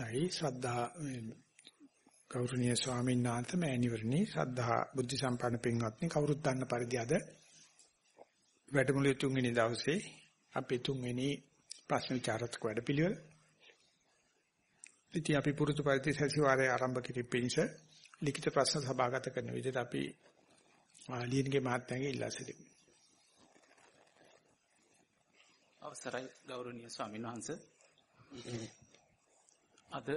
අවස්ථයි ශ්‍රද්ධා ගෞරවනීය ස්වාමීන් වහන්සේ මෑණිවරණි ශ්‍රද්ධා බුද්ධ සම්පන්න පින්වත්නි කවුරුත් දන්න පරිදි අද වැඩමුළුවේ තුන්වෙනි දවසේ අපේ තුන්වෙනි ප්‍රශ්න විචාරත්ක වැඩපිළිවෙල. ඉතින් අපි පුරුදු පරිදි සතිವಾರයේ ආරම්භ කිරීම පිණිස ලිඛිත ප්‍රශ්න සභාගත කරන විදිහට අපි ලියනගේ මහත්මයාගේ ඉල්ලා සිටිමු. අවසරයි ගෞරවනීය ස්වාමීන් වහන්සේ අද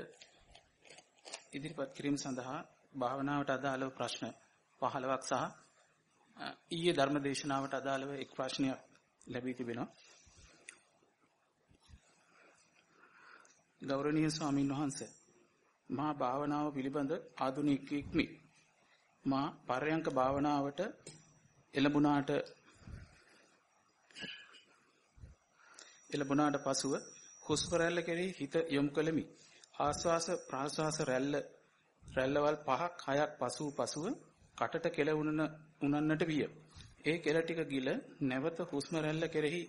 ඉදිරිපත් කිරීම සඳහා භාවනාවට අදාළව ප්‍රශ්න 15ක් සහ ඊයේ ධර්ම දේශනාවට අදාළව එක් ප්‍රශ්නයක් ලැබී තිබෙනවා. ගෞරවනීය ස්වාමීන් වහන්සේ මා භාවනාව පිළිබඳ ආධුනිකෙක්මි. මා පරයන්ක භාවනාවට එළඹුණාට එළඹුණාට පසුව හුස්ම රැල්ල කෙරෙහි හිත යොමු කළෙමි. ආස්වාස ප්‍රාස්වාස රැල්ල රැල්ලවල් පහක් හයක් පසුව පසුව කටට කෙල උනන්නට විය. ඒ කෙල ටික ගිල නැවත හුස්ම රැල්ල කෙරෙහි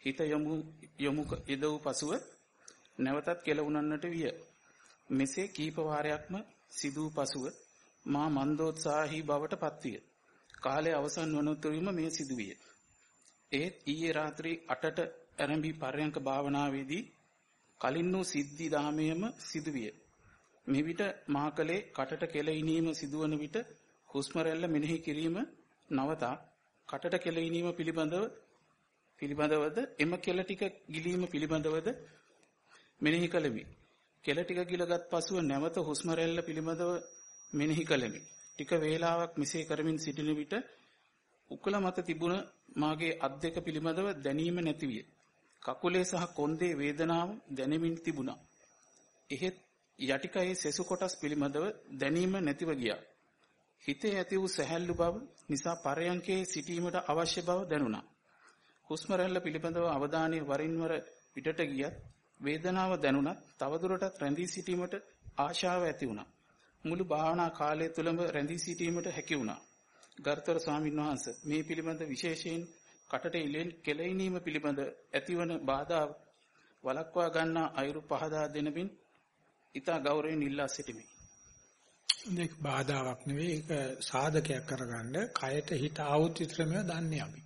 හිත යොමු යොමු යෙදවූ පසුව නැවතත් කෙල උනන්නට විය. මෙසේ කීප වාරයක්ම සිදූ පසුව මා මන්දෝත්සාහී බවට පත්විය. කාලය අවසන් වනතුරුම මේ සිදුවිය. ඒත් ඊයේ රාත්‍රී 8ට ආරම්භි පර්යංක භාවනාවේදී කලින් වූ සිද්ධි දහමයම සිදුවිය. මෙවිට මාකලේ කටට කෙලෙහිනීම සිදුවන විට හුස්ම රැල්ල මෙනෙහි කිරීම නවතා කටට කෙලෙහිනීම පිළිබඳව පිළිබඳවද එම කෙල ටික ගිලීම පිළිබඳවද මෙනෙහි කළෙමි. කෙල ටික ගිලගත් පසුව නැවත හුස්ම රැල්ල පිළිබඳව මෙනෙහි කළෙමි. ටික වේලාවක් මෙසේ කරමින් සිටින විට උකුල මත තිබුණ මාගේ අත් දෙක පිළිබඳව දැනීම නැතිවිය. කකුලේ සහ කොන්දේ වේදනාව දැනෙමින් තිබුණා. එහෙත් යටිකයේ සෙසු කොටස් පිළිබඳව දැනීම නැතිව ගියා. හිතේ ඇති වූ සැහැල්ලු බව නිසා පරයන්කේ සිටීමට අවශ්‍ය බව දැනුණා. හුස්ම රැල්ල පිළිබඳව අවධානය වරින් වර පිටට ගියත් වේදනාව දැනුණත් තවදුරටත් රැඳී සිටීමට ආශාව ඇති වුණා. මුළු භාවනා කාලය තුලම රැඳී සිටීමට හැකි වුණා. ගර්තර ස්වාමීන් වහන්සේ මේ පිළිබඳ විශේෂයෙන් කටට ඉලෙන් කෙලෙයිනීම පිළිබඳ ඇතිවන බාධා වළක්වා ගන්නා අයුරු පහදා දෙනමින් ඊතා ගෞරවයෙන් ඉල්ලා සිටිමි. මේක බාධාවක් නෙවෙයි ඒක සාධකයක් කරගන්න කයට හිත ආවොත් විතරම දන්නේ අපි.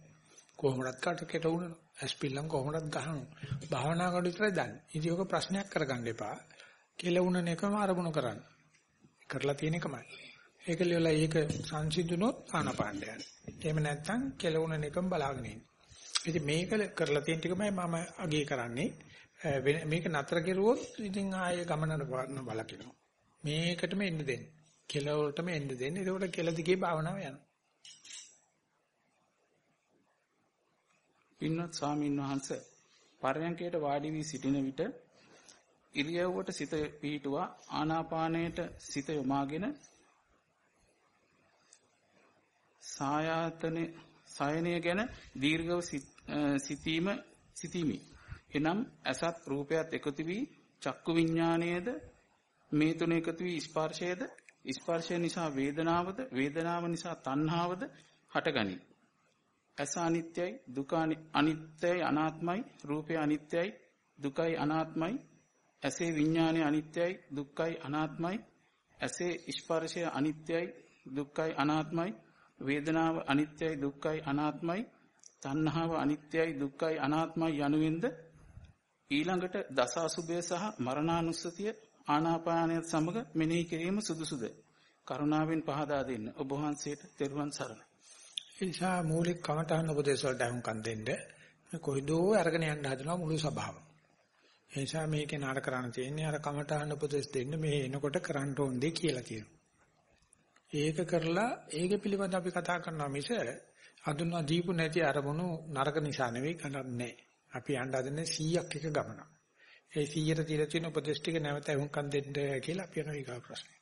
කොහොමදත් කටකට වුණා. ඇස්පිල්ලම් කොහොමදත් ගහනවා. භාවනා කරන විතරයි දන්නේ. ඉතින් ඔක ප්‍රශ්නයක් කරගන්න එපා. කෙලවුණ එකම අරමුණු කරන්න. කරලා තියෙන එකමයි. ඒක ලියලා ඒක සංසිඳුනොත් ආනපාණ්ඩ යන. එහෙම නැත්නම් කෙලවුණ එකම බලාගෙන ඉන්න. ඉතින් මේක කරලා තියෙන ටිකමයි මම අගේ කරන්නේ. මේක නතර කෙරුවොත් ඉතින් ආයේ ගමනට බලකිනවා. මේකටම එන්න දෙන්න. කෙලවලටම එන්න දෙන්න. ඒකෝට කෙල දිගේ භාවනාව යනවා. පින්වත් ස්වාමීන් වහන්සේ පරයන්කයට වාඩි වී සිටින විට ඉරියව්වට සිත පිහිටුවා ආනාපානයට සිත යොමාගෙන සායාතන සයනය ගැන දීර්ඝව සිතීම සිතීමි. එනම් අසත් රූපයත් එකතු වී චක්කු විඥාණයද මේ තුන එකතු වී ස්පර්ශයද ස්පර්ශය නිසා වේදනාවද වේදනාව නිසා තණ්හාවද හටගනී. ඇස අනිත්‍යයි දුක අනිත්‍යයි අනාත්මයි රූපය අනිත්‍යයි දුකයි අනාත්මයි ඇසේ විඥානය අනිත්‍යයි දුක්ඛයි අනාත්මයි ඇසේ ස්පර්ශය අනිත්‍යයි දුක්ඛයි අනාත්මයි වේදනාව අනිත්‍යයි දුක්ඛයි අනාත්මයි තණ්හාව අනිත්‍යයි දුක්ඛයි අනාත්මයි යනුවෙන්ද ඊළඟට දස අසුභය සහ මරණානුස්සතිය ආනාපානය සමග මෙනෙහි කිරීම සුදුසුද කරුණාවෙන් පහදා දෙන්න ඔබ වහන්සේට තෙරුවන් සරණයි ඒ නිසා මූලික කමඨාන උපදේශ වලට අහුම්කම් දෙන්න මේ කොයිදෝ අරගෙන යන්න හදනවා මුළු සභාව. ඒ නිසා මේකේ නාර කරන්න තියෙන්නේ අර කමඨාන උපදේශ දෙන්න මේ එනකොට කරන්න ඕන දෙය කියලා කියනවා. ඒක කරලා ඒක පිළිබඳ අපි කතා කරනවා මිස හඳුන්වා දීපු නැති අරමුණු නරක නිසා නෙවෙයි කරන්නේ. අපි යන්න හදන්නේ 100ක් එක ගමන. ඒ 100ට තියලා තියෙන උපදේශ ටික නැවත වුන්කම් දෙන්න කියලා අපි යනවා ඊගා ප්‍රශ්නේ.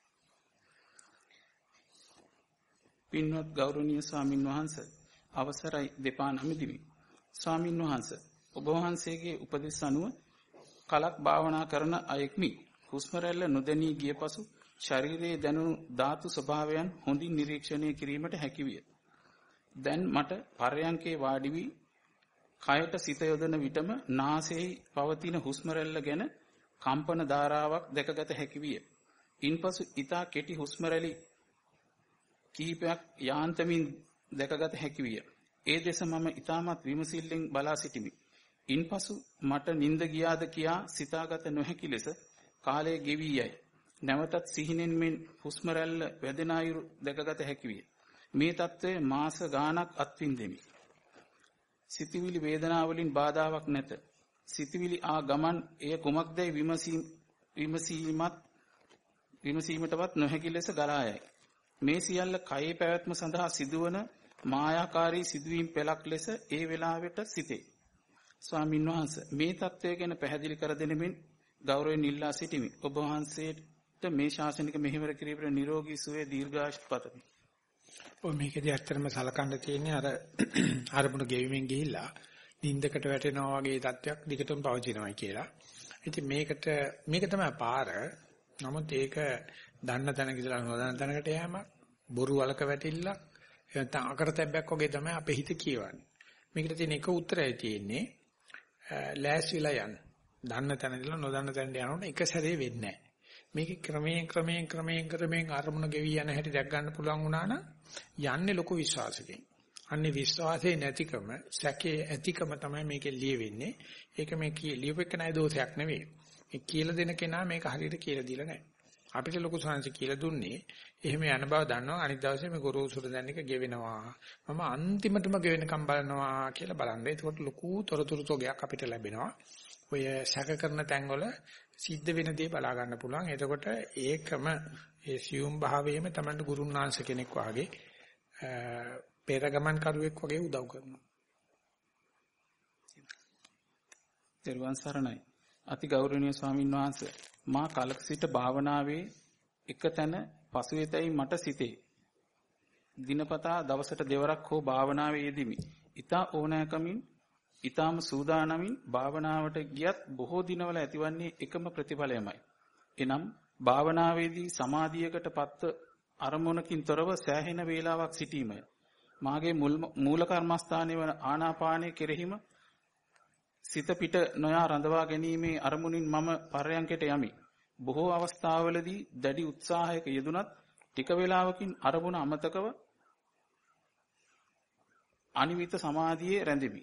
පින්වත් ගෞරවනීය ස්වාමින් වහන්සේ අවසරයි දෙපා නමිදිමි. ස්වාමින් වහන්සේ ඔබ වහන්සේගේ උපදෙස් අනුව කලක් භාවනා කරන අයෙක්මි. හුස්ම රැල්ල නොදැනී ගිය පසු ශරීරයේ දැනුණු ධාතු ස්වභාවයන් හොඳින් නිරීක්ෂණය කිරීමට හැකිවිය. දැන් මට පරයන්කේ වාඩි වී කයට සිත යොදන විටම නාසයේ පවතින හුස්ම රැල්ල ගැන කම්පන ධාරාවක් දැකගත හැකි විය. ඉන්පසු ඊතා කෙටි හුස්ම රැලි කීපයක් යාන්තමින් දැකගත හැකි විය. ඒ දෙස මම ඊටමත් විමසිල්ලෙන් බලා සිටිමි. ඉන්පසු මට නිින්ද ගියාද කියා සිතාගත නොහැකි ලෙස කාලය ගෙවි යයි. නැවතත් සිහිනෙන් මෙන් හුස්ම රැල්ල වැදෙන අයුරු දැකගත හැකි විය. මේ తත්වය මාස ගාණක් අත්විඳෙමි. සිතවිලි වේදනාවලින් බාධාවක් නැත. සිතවිලි ආ ගමන් එය කුමක්දයි විමසීම විමසීමත් විමසීමටවත් නොහැකි ලෙස ගලා යයි. මේ සියල්ල කයේ පැවැත්ම සඳහා සිදුවන මායාකාරී සිදුවීම් පෙළක් ලෙස ඒ වෙලාවට සිටේ. ස්වාමින් වහන්සේ මේ தත්වය ගැන පැහැදිලි කර දෙනෙමින් ගෞරවයෙන් ඉල්ලා සිටිමි. ඔබ වහන්සේට මේ ශාසනික මෙහෙවර කිරීමේ නිරෝගී සුවය දීර්ඝායුෂ පතමි. ඔය මේකදී ඇත්තටම සලකන්න තියෙන්නේ අර අරමුණු ගෙවිමින් ගිහිල්ලා නිින්දකට වැටෙනවා වගේ තත්යක් දිගටම පවතිනවායි කියලා. ඉතින් මේකට මේක තමයි පාර. නමුත් ඒක දන්න තැනක ඉඳලා නොදන්න තැනකට යෑමක්, බොරු වලක වැටිල්ලක්, නැත්නම් අකරතැබ්බයක් වගේ තමයි අපේ හිත කියවන්නේ. මේකට තියෙන එක උත්තරය තියෙන්නේ ලෑස්තිලා යන්න. දන්න තැන ඉඳලා නොදන්න තැනට යනකොට එක සැරේ වෙන්නේ නැහැ. මේක ක්‍රමයෙන් ක්‍රමයෙන් ක්‍රමයෙන් ක්‍රමයෙන් අරමුණ ගෙවි යන හැටි දැක් ගන්න පුළුවන් වුණා නම් යන්නේ ලොකු විශ්වාසකින්. අන්නේ විශ්වාසයේ නැතිකම, සැකේ ඇතිකම තමයි මේකේ ලියවෙන්නේ. ඒක මේ ලියවෙක නැයි දෝෂයක් නෙවෙයි. මේ කියලා දෙන කෙනා මේක හරියට කියලා දීලා නැහැ. අපිට ලොකු සංසි කියලා දුන්නේ එහෙම යන බව දන්නවා අනිත් දවසේ මේ ගොරෝසුර දැන් එක ගෙවෙනවා මම අන්තිමටම ගෙවෙනකම් බලනවා කියලා බලන්න. ඒකට ලොකු තොරතුරු තෝගයක් අපිට ලැබෙනවා. ඔය සැක කරන තැන්වල සිද්ධ වෙන දේ බලා ගන්න පුළුවන්. එතකොට ඒකම ඒ සියුම් භාවයේම තමයි ගුරුන්නාංශ කෙනෙක් වාගේ පෙර ගමන් කරුවෙක් වගේ උදව් කරනවා. තෙරුවන් සරණයි. අති ගෞරවනීය ස්වාමින් වහන්සේ මා කලක සිට භාවනාවේ එකතැන පසුවෙතයි මට සිතේ. දිනපතා දවසට දෙවරක් හෝ භාවනාවේ යෙදිමි. ඊතා ඕනෑකමින් ඊ타ම සූදානමින් භාවනාවට ගියත් බොහෝ දිනවල ඇතිවන්නේ එකම ප්‍රතිඵලයමයි. එනම් භාවනාවේදී සමාධියකට පත්ව අරමුණකින් තොරව සෑහෙන වේලාවක් සිටීමය. මාගේ මූල කර්මස්ථානයේ වන ආනාපානය කෙරෙහිම සිත පිට නොයා රඳවා ගැනීමේ අරමුණින් මම පරයන්කට යමි. බොහෝ අවස්ථාවලදී දැඩි උත්සාහයක යෙදුනත් ටික වේලාවකින් අරමුණ අමතකව අනිවිත සමාධියේ රැඳෙමි.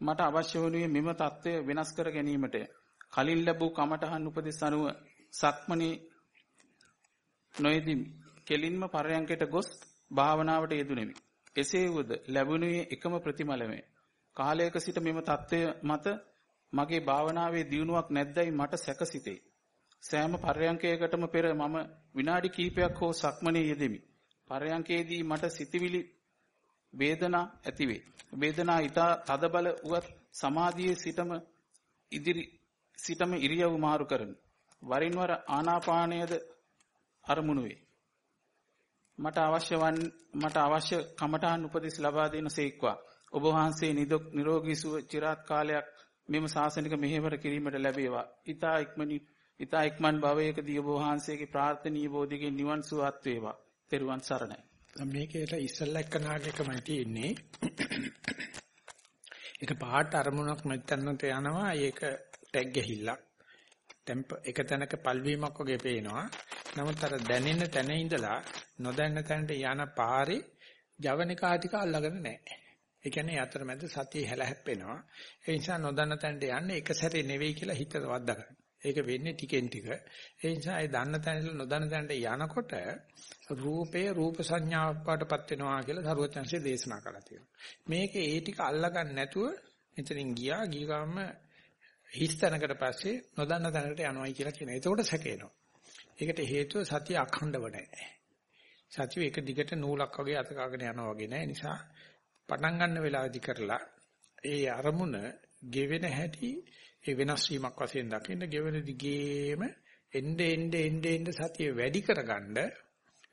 මට අවශ්‍ය වුණේ මෙම தত্ত্বය වෙනස් කර ගැනීමට. කලින් ලැබූ කමඨහන් උපදෙස් අනුව සක්මණේ නොයදී කෙලින්ම පරයන්කයට ගොස් භාවනාවට යෙදුණෙමි. එසේ වුද ලැබුණේ එකම ප්‍රතිඵලමයි. කාලයක සිට මෙම தত্ত্বය මත මගේ භාවනාවේ දියුණුවක් නැද්දයි මට සැකසිතේ. සෑම පරයන්කයකටම පෙර මම විනාඩි කිහිපයක් හෝ සක්මනේ යෙදෙමි. පරයන්කේදී මට සිතවිලි වේදනා ඇතිවේ. වේදනා ඊට තදබල උවත් සමාධියේ සිටම ඉදිරි සිටම ඉරියව් මාරු කරමි. වරින් වර ආනාපානයද අරමුණු වේ. මට අවශ්‍ය වන් මට අවශ්‍ය කමඨාන් උපදෙස් ලබා දෙන සේක්වා. ඔබ වහන්සේ නිදුක් නිරෝගී සුව চিරාත් කාලයක් මෙම ශාසනික මෙහෙවර කිරීමට ලැබේවා. ඊතා ඉක්මනින් ඊතා ඉක්මන් භවයකදී ඔබ වහන්සේගේ ප්‍රාර්ථනීය බෝධිගෙන් නිවන් සුවත් වේවා. තෙරුවන් සරණයි. මේකේට ඉස්සල්ලා එක්ක නාගයකමයි තියෙන්නේ. ඒක පාට අරමුණක් මෙතනට යනවා. ඒක ටැග් ගහිල්ලක්. ටෙම්ප එක තැනක පල්වීමක් වගේ පේනවා. නමුත් අර දැනෙන තැන ඉඳලා නොදැන්න තැනට යන පාරේ ජවනිකා ටික අල්ලගෙන නැහැ. ඒ කියන්නේ අතරමැද සතිය හැල හැප්පෙනවා. ඒ නිසා නොදන්න තැනට යන්නේ එක සැරේ නෙවෙයි කියලා හිත වද්දා ගන්න. ඒක වෙන්නේ ටිකෙන් ටික. ඒ නිසා ඒ දන්න තැනට නොදන්න තැනට යනකොට රූපේ රූප සංඥාවක් පාටපත් වෙනවා කියලා සරුවචන්සේ දේශනා කළා තියෙනවා. මේකේ ඒ ටික අල්ලගන්න නැතුව එතනින් ගියා ගිය ගාම හිස් තැනකට පස්සේ නොදන්න තැනකට යනවායි කියලා කියනවා. එතකොට සැකේනවා. ඒකට හේතුව සතිය අඛණ්ඩව නැහැ. සතිය එක දිගට නූලක් වගේ අත කාගෙන යනවා වගේ නෑ. නිසා පටන් ගන්න වෙලාවදි කරලා ඒ අරමුණ ගෙවෙන හැටි ඒ වෙනස් වීමක් වශයෙන් දකින්න ගෙවෙන දිගේම එnde ende ende ende සතිය වැඩි කරගන්න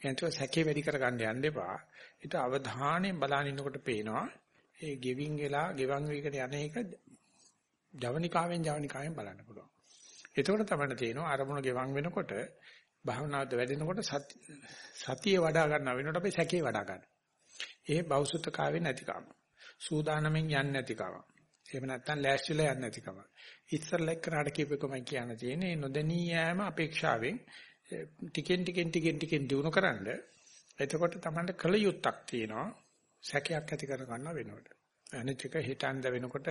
එතකොට සැකේ වැඩි කරගන්න යන්න එපා. ඒක අවධානයෙන් බලන ඉන්නකොට පේනවා ඒ ගෙවින් වෙලා ගෙවන් වීකට යන එක ජවනිකාවෙන් ජවනිකාවෙන් බලන්න පුළුවන්. එතකොට තමයි තේරෙනවා අරමුණ ගෙවන් වෙනකොට භාවනාවද වැඩෙනකොට සතිය වඩා ගන්න වෙනකොට අපි සැකේ වඩා ගන්න. ඒ බෞසුතකාවේ නැතිකම. සූදානමෙන් යන්නේ නැතිකම. එහෙම නැත්නම් ලෑස්තිලා යන්නේ නැතිකම. ඉස්සරලා එක්කනට කියපෙකමයි කියන්න තියෙන්නේ නොදැනී යෑම අපේක්ෂාවෙන් ටිකෙන් ටිකෙන් ටිකෙන් ටිකෙන් දිනු කරන්න. එතකොට තමයි කල යුත්තක් තියෙනවා. සැකයක් ඇති කර ගන්න වෙනකොට. අනිත් එක හිතන්ද වෙනකොට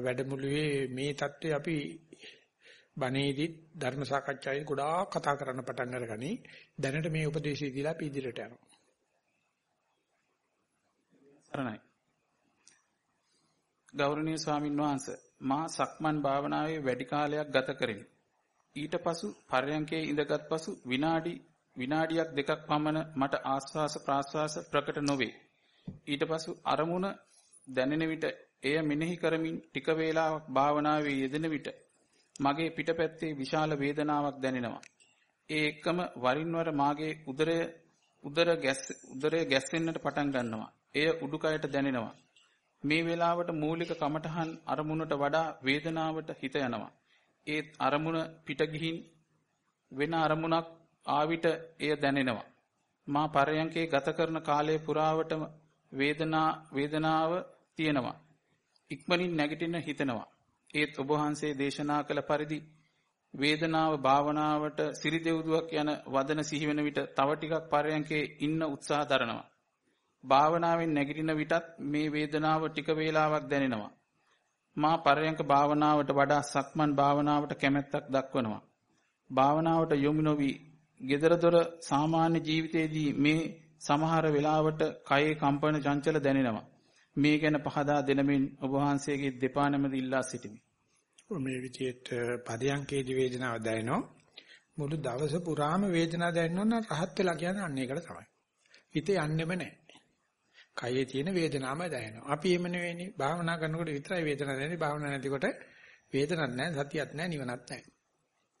වැඩමුළුවේ මේ தත්ත්වය අපි බණේදී ධර්ම සාකච්ඡාවේ ගොඩාක් කතා කරන්න පටන් අරගනි. දැනට මේ උපදේශය දීලා අපි ඉදිරියට යනවා. සරණයි. ගෞරවනීය ස්වාමින් වහන්සේ මා සක්මන් භාවනාවේ වැඩි කාලයක් ගත කරමි. ඊට පසු පර්යංකයේ ඉඳගත් පසු විනාඩි විනාඩියක් දෙකක් පමණ මට ආස්වාස ප්‍රාස්වාස ප්‍රකට නොවේ. ඊට පසු අරමුණ දැනෙන විට එය මෙනෙහි කරමින් ටික වේලාවක් භාවනාවේ යෙදෙන විට මගේ පිටපැත්තේ විශාල වේදනාවක් දැනෙනවා. ඒ එක්කම වරින් වර මාගේ උදරය උදර ගැස් උදරය ගැස්සෙන්නට පටන් ගන්නවා. එය උඩුකයට දැනෙනවා. මේ වෙලාවට මූලික කමඨහන් අරමුණට වඩා වේදනාවට හිත යනවා. ඒත් අරමුණ පිට ගිහින් වෙන අරමුණක් ආවිට එය දැනෙනවා. මා පරයන්කේ ගත කරන කාලය පුරාවටම වේදනා වේදනාව තියෙනවා. ඉක්මනින් නැගිටින්න හිතෙනවා. ඒත් ඔබ වහන්සේ දේශනා කළ පරිදි වේදනාව භාවනාවට සිරිදෙව්දුවක් යන වදන සිහි වෙන විට තව ටිකක් පරයන්කේ ඉන්න උත්සාහ දරනවා. භාවනාවෙන් නැගිටින විටත් මේ වේදනාව ටික වේලාවක් දැනෙනවා. මා පරයන්ක භාවනාවට වඩා සක්මන් භාවනාවට කැමැත්තක් දක්වනවා. භාවනාවට යොමු නොවි gedara dora සාමාන්‍ය ජීවිතයේදී මේ සමහර වෙලාවට කයේ කම්පන චංචල දැනෙනවා. මේ ගැන පහදා දෙනමින් ඔබ වහන්සේගේ දෙපා නැමැති ඉල්ලා සිටිමි. මේ විදිහට පරියන්කේදී වේදනාව දැනෙනවා. මුළු දවස පුරාම වේදනාව දැනෙනවා නම් රහත් වෙලා කියන්නේ අන්න ඒකට තමයි. හිතේ යන්නෙම නැහැ. කයේ තියෙන වේදනාවම දැනෙනවා. අපි එම නෙවෙයිනේ භාවනා කරනකොට විතරයි වේදනාව දැනෙන්නේ. භාවනා නැතිකොට වේදනක් නැහැ, සතියක් නැහැ, නිවනක් නැහැ.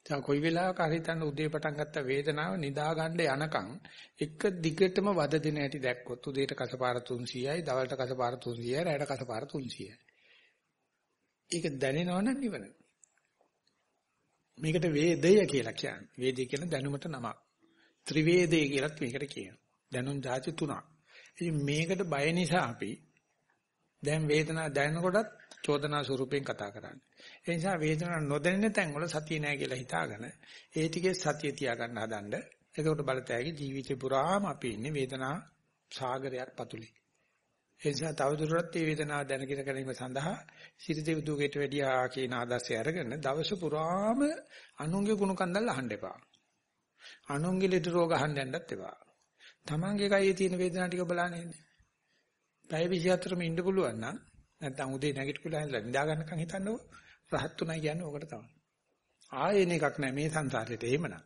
දැන් කොයි වෙලාවක හරි තන උදේ පටන් ගත්ත වේදනාව නිදා ගන්න යනකම් එක දිගටම වද දෙන හැටි දැක්කොත් උදේට කසපාර 300යි, දවල්ට කසපාර 300යි, රැයට කසපාර 300යි. ඒක දැනෙනවනම් නිවන. මේකට වේදය කියලා කියන්නේ. වේදය කියන දැනුමට නමක්. ත්‍රිවේදය කියලත් මේකට කියනවා. දැනුම් જાති තුනක්. ඉතින් මේකට බය නිසා අපි දැන් වේදනාව දැනෙනකොටත් චෝදනා ස්වරූපයෙන් කතා කරන්නේ. ඒ නිසා වේදනාව නොදැනෙන තැන්වල සතිය නැහැ කියලා හිතාගෙන ඒ ටිකේ සතිය තියාගන්න හදන්න. එතකොට බලතෑගේ ජීවිතේ පුරාම අපි ඉන්නේ වේදනා සාගරයක් පතුලේ. ඒ නිසා තවදුරටත් මේ වේදනාව දැනගෙන ගැනීම සඳහා සිරිදෙව් දුකේට වැඩියා කියන ආදර්ශය අරගෙන දවස පුරාම අනුන්ගේ ගුණ කන්දල් අහන්න එපා. අනුන්ගේ ලෙඩ රෝග අහන්න යන්නත් එපා. තමන්ගේ කයේ තියෙන වේදනාව ටික බලන්නේ ඉන්නේ. පැය 24ම ඉන්න පුළුවන් නම් නැත්නම් උදේ නැගිටලා ඉඳලා නිදා ගන්නකම් හිතන්නකො රහත් උනායි කියන්නේ ඕකට තමයි. ආයෙන එකක් නැහැ මේ සංසාරෙට එහෙමනම්.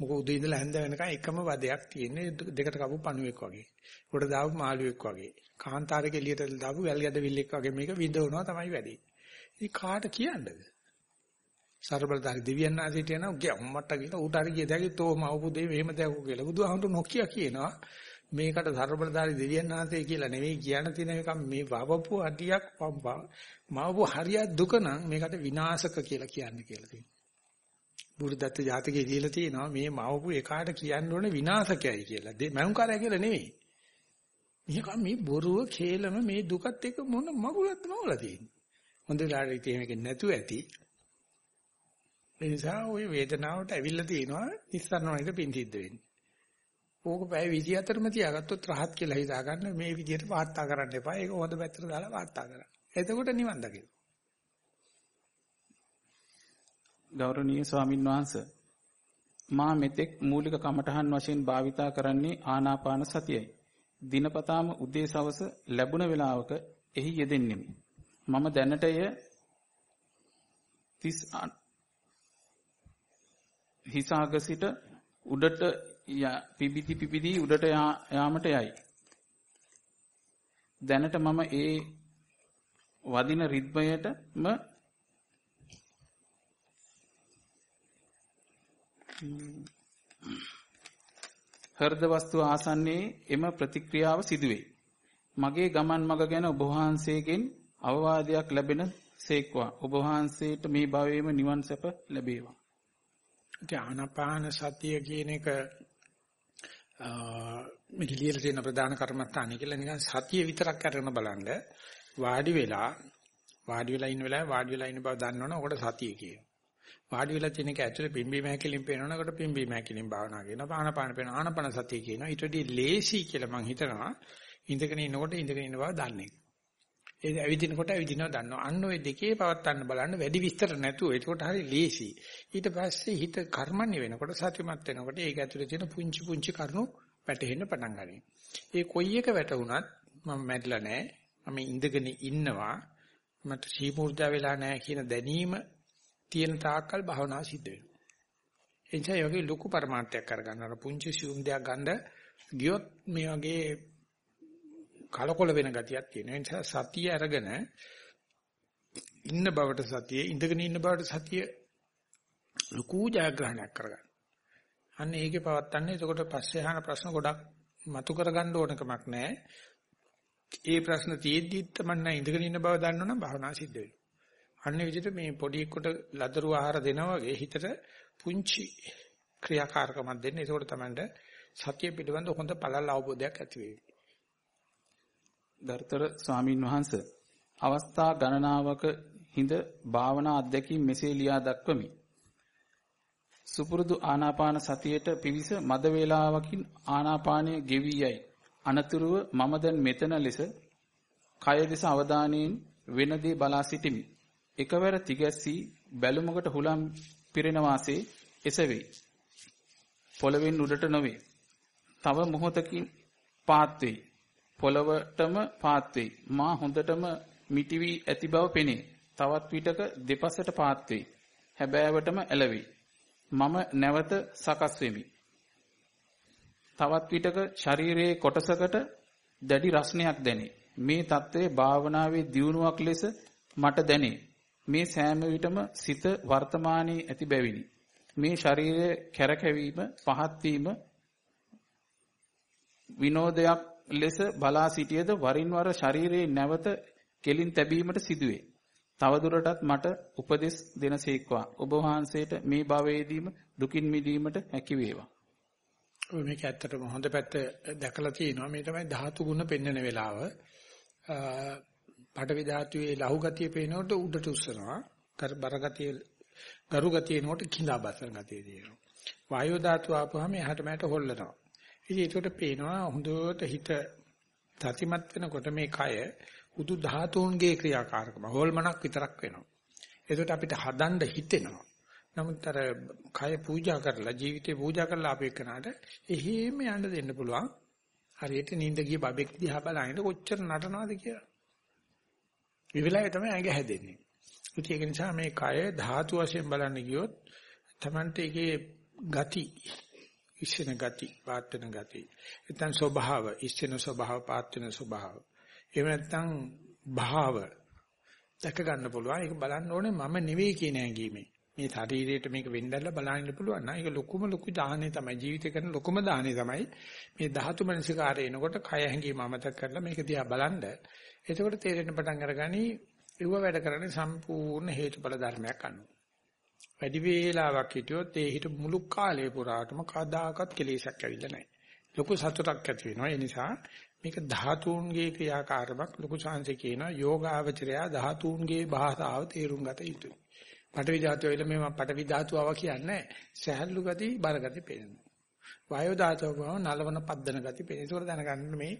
මොකද උදේ ඉඳලා හැන්ද වෙනකන් එකම වදයක් තියෙන්නේ දෙකට කපු පණුවෙක් වගේ. උඩ දාපු මාළුවෙක් වගේ. කාන්තාරයක එළියට දාපු වැල් ගැදවිල්ලෙක් වගේ මේක විඳවනවා තමයි වැඩි. ඉතින් කාට කියන්නද? සර්බලදාරි දෙවියන් ආසිට යනවා ගේ අම්මට කියලා ඌට හරි කියදාගේ තෝ මවපු දෙයි මෙහෙම දැක්කෝ කියලා. බුදුහාමුදුරු නොකිය කියනවා මේකට සර්බලදාරි දෙවියන් ආසිය කියලා නෙවෙයි කියන්න තියෙන එක මේ වවපු අඩියක් මවපු හරියක් දුක නම් මේකට විනාශක කියලා කියන්න කියලා තියෙනවා. බුදුදත්ත ජාතකයේ දීලා තියෙනවා මේ මවපු එකාට කියන්න ඕනේ විනාශකයයි කියලා. මෞංකාරය කියලා නෙවෙයි. මේක මේ බොරුව කේලම මේ දුකත් එක්ක මොන මගුලක් නෝලා තියෙන්නේ? හොඳ වෙලාවට ඉතින් මේක නැතුව ඇති. ඒ නිසා ওই වේදනාවට ඇවිල්ලා තියෙනවා නිස්සාරණයට පින් සිද්ධ වෙන්නේ. ඕක පැය 24ම තියාගත්තොත් රහත් කියලා හිතා ගන්න මේ විදිහට වාර්තා කරන්න එපා. ඒක හොඳ පැත්තට දාලා වාර්තා කරන්න. එතකොට නිවන් දකින්න. ගෞරවනීය ස්වාමින් වහන්සේ මා මෙතෙක් මූලික කමඨහන් වශයෙන් භාවිතා කරන්නේ ආනාපාන සතියයි. දිනපතාම උදේ සවස ලැබුණ වේලාවක එහි යෙදෙන්නෙමි. මම දැනට එය 38 හිසාග සිට උඩට පිබිදි පිබිදි උඩට යාමට යයි. දැනට මම ඒ වදින රිද්මයටම හෘද වස්තු ආසන්නයේ එම ප්‍රතික්‍රියාව සිදුවේ. මගේ ගමන් මඟ ගැන ඔබ වහන්සේගෙන් අවවාදයක් ලැබෙන සේක්වා ඔබ වහන්සේට මේ භවයේම නිවන් සැප ලැබේවා. ආනාපාන සතිය කියන එක මේක ලියලා තියෙන ප්‍රධාන කර්මස්ථානය කියලා නිකන් සතිය විතරක් අරගෙන බලන්න වාඩි වෙලා වාඩි වෙලා ඉන්න වෙලාවේ වාඩි වෙලා ඉන්න බව දන්නවනේ ඔකට සතිය කියනවා. වාඩි වෙලා තියෙන එක ඇතුලේ පිම්බීම හැකිලින් පේනවනේ ඔකට පිම්බීම හැකිලින් භාවනා කියනවා. ආනපාන පේන ආනපන සතිය කියනවා. ඊට වඩා ලේසි කියලා මං හිතනවා. ඉඳගෙන ඉන්නකොට ඉඳගෙන ඉන්න බව දන්නේ. ඒ ඇවිදිනකොට ඇවිදිනවා දන්නවා. අන්න ওই දෙකේ පවත්තන්න බලන්න වැඩි විස්තර නැතුව ඒකට හරි ලේසි. ඊට පස්සේ හිත කර්මන්නේ වෙනකොට සතිමත් වෙනකොට ඒක ඇතුලේ තියෙන පුංචි පුංචි කරුණු වැටෙන්න පටන් ගන්නවා. ඒ කොයි එක වැටුණත් මම මැරිලා නැහැ. මම ඉඳගෙන ඉන්නවා. මට සීමුර්ජා වෙලා නැහැ කියන දැනීම තියෙන තාක්කල් භවනා සිද්ධ වෙනවා. එනිසා යෝගී ලොකු પરමාර්ථයක් කරගන්නවා. පුංචි සියුම් දෙයක් ගන්න ගියොත් මේ වගේ කලකොල වෙන ගතියක් තියෙනවා. ඒ නිසා සතිය අරගෙන ඉන්න බවට සතිය ඉඳගෙන ඉන්න බවට සතිය ලොකු ජයග්‍රහණයක් කරගන්න. අන්න ඒකේ පවත්තන්නේ එතකොට පස්සේ අහන ප්‍රශ්න ගොඩක් මතු කරගන්න ඕනකමක් නැහැ. ඒ ප්‍රශ්න තියෙද්දිත් තමයි ඉඳගෙන ඉන්න බව දන්නවනම් භාවනා සිද්ධ වෙනවා. අන්න විදිහට මේ පොඩි එක්කට ලදරු ආහාර දෙනා වගේ හිතට පුංචි ක්‍රියාකාරකමක් දෙන්න. ඒකෝට තමයි සතිය පිළිබඳ හොඳ පළල් අවබෝධයක් ඇති වෙන්නේ. දර්තර ස්වාමින් වහන්සේ අවස්ථා ගණනාවක හිඳ භාවනා අධ්‍යක්ීම් මෙසේ ලියා දක්වමි. සුපුරුදු ආනාපාන සතියට පිවිස මද වේලාවකින් ආනාපානය ගෙවි යයි. අනතුරුව මම දැන් මෙතන ලෙස කය දෙස අවධානයෙන් වෙන දේ බලා සිටිමි. එකවර තිගැස්සී බැලුමකට හුලම් පිරෙන වාසේ එසෙවි. පොළවෙන් උඩට නොවේ. තව මොහොතකින් පාත් වෙයි. පොළවටම පාත් වෙයි. මා හොඳටම මිටිවි ඇති බව පෙනේ. තවත් විටක දෙපසට පාත් වෙයි. හැබෑවටම ඇලවෙයි. මම නැවත සකස් වෙමි. තවත් විටක ශරීරයේ කොටසකට දැඩි රස්නයක් දැනේ. මේ தત્ත්වයේ භාවනාවේ දියුණුවක් ලෙස මට දැනේ. මේ සෑම විටම සිත වර්තමානයේ ඇති බැවිනි. මේ ශරීරයේ කැරකැවීම පහත් වීම විනෝදයක් ලෙස බලා සිටියද වරින් වර ශරීරයේ නැවත කෙලින් තැබීමට සිදුවේ. තවදුරටත් මට උපදෙස් දෙනසේක්වා. ඔබ වහන්සේට මේ භවයේදීම දුකින් මිදීමට හැකි වේවා. ඔය මේක ඇත්තටම හොඳ පැත්ත දැකලා තියෙනවා. මේ තමයි ධාතු ගුණ පෙන්වන වෙලාව. පඩවි ධාතුවේ ලහු ගතිය පේනකොට උඩට උස්සනවා. බර ගතිය ගරු ගතිය එනකොට කිඳා බසන ගතිය තියෙනවා. වායෝ ධාතුව ආපුවාම එහාට මෙහාට හොල්ලනවා. ඉතින් ඒකට පේනවා හොඳට හිත තතිමත් වෙනකොට මේ කය උදු ධාතුන්ගේ ක්‍රියාකාරකම හොල්මනක් විතරක් වෙනවා. ඒකට අපිට හදන්න හිතෙනවා. නමුත් අර කය පූජා කරලා ජීවිතේ පූජා කරලා අපේ කනට එහෙම යන්න දෙන්න පුළුවන්. හරියට නිින්ද ගිය බබෙක් දිහා බලනකොට කොච්චර නටනවද කියලා. මේ වෙලාවේ තමයි ඇඟ හැදෙන්නේ. ඒක නිසා මේ කය ධාතු වශයෙන් බලන්න ගියොත් Tamante එකේ ගති ඉස්සෙන ගති, පාත් වෙන ගති. නැත්නම් ස්වභාව, ඉස්සෙන ස්වභාව, පාත් වෙන ස්වභාව. එහෙම නැත්නම් භාව දැක ගන්න පුළුවන්. ඒක බලන්න ඕනේ මම නෙවෙයි කියන හැඟීමෙන්. මේ ශරීරයට මේක වෙන්නදලා බලන්න පුළුවන් නම් ඒක ලොකුම ලොකු දාහනේ තමයි ජීවිතේ කරන ලොකුම දාහනේ තමයි මේ ධාතු මනසිකාරය එනකොට කය හැඟීම අමතක කරලා මේක දිහා බලන්න එතකොට තේරෙන්න පටන් අරගනි ඒව වැඩ කරන්නේ සම්පූර්ණ හේතුඵල ධර්මයක් අනුව වැඩි වේලාවක් හිටියොත් ඒ හිට මුළු කාලය පුරාටම කදාකත් කෙලෙසක් ඇවිල්ලා නැහැ ලොකු සතුටක් ඇති වෙනවා ඒ නිසා මේක ධාතුන්ගේ ක්‍රියාකාරමක් ලොකු ශාන්ති කියනවා යෝගාවචරය ධාතුන්ගේ භාෂාව තේරුම් ගත යුතුයි පටවි ධාතුව වෙල මේ පටවි ධාතුව කියන්නේ සහැල්ලු ගති බර ගති පේනවා. වායෝ ධාතුව ගාව නලවන පද්දන ගති පේන. ඒක දැනගන්න මේ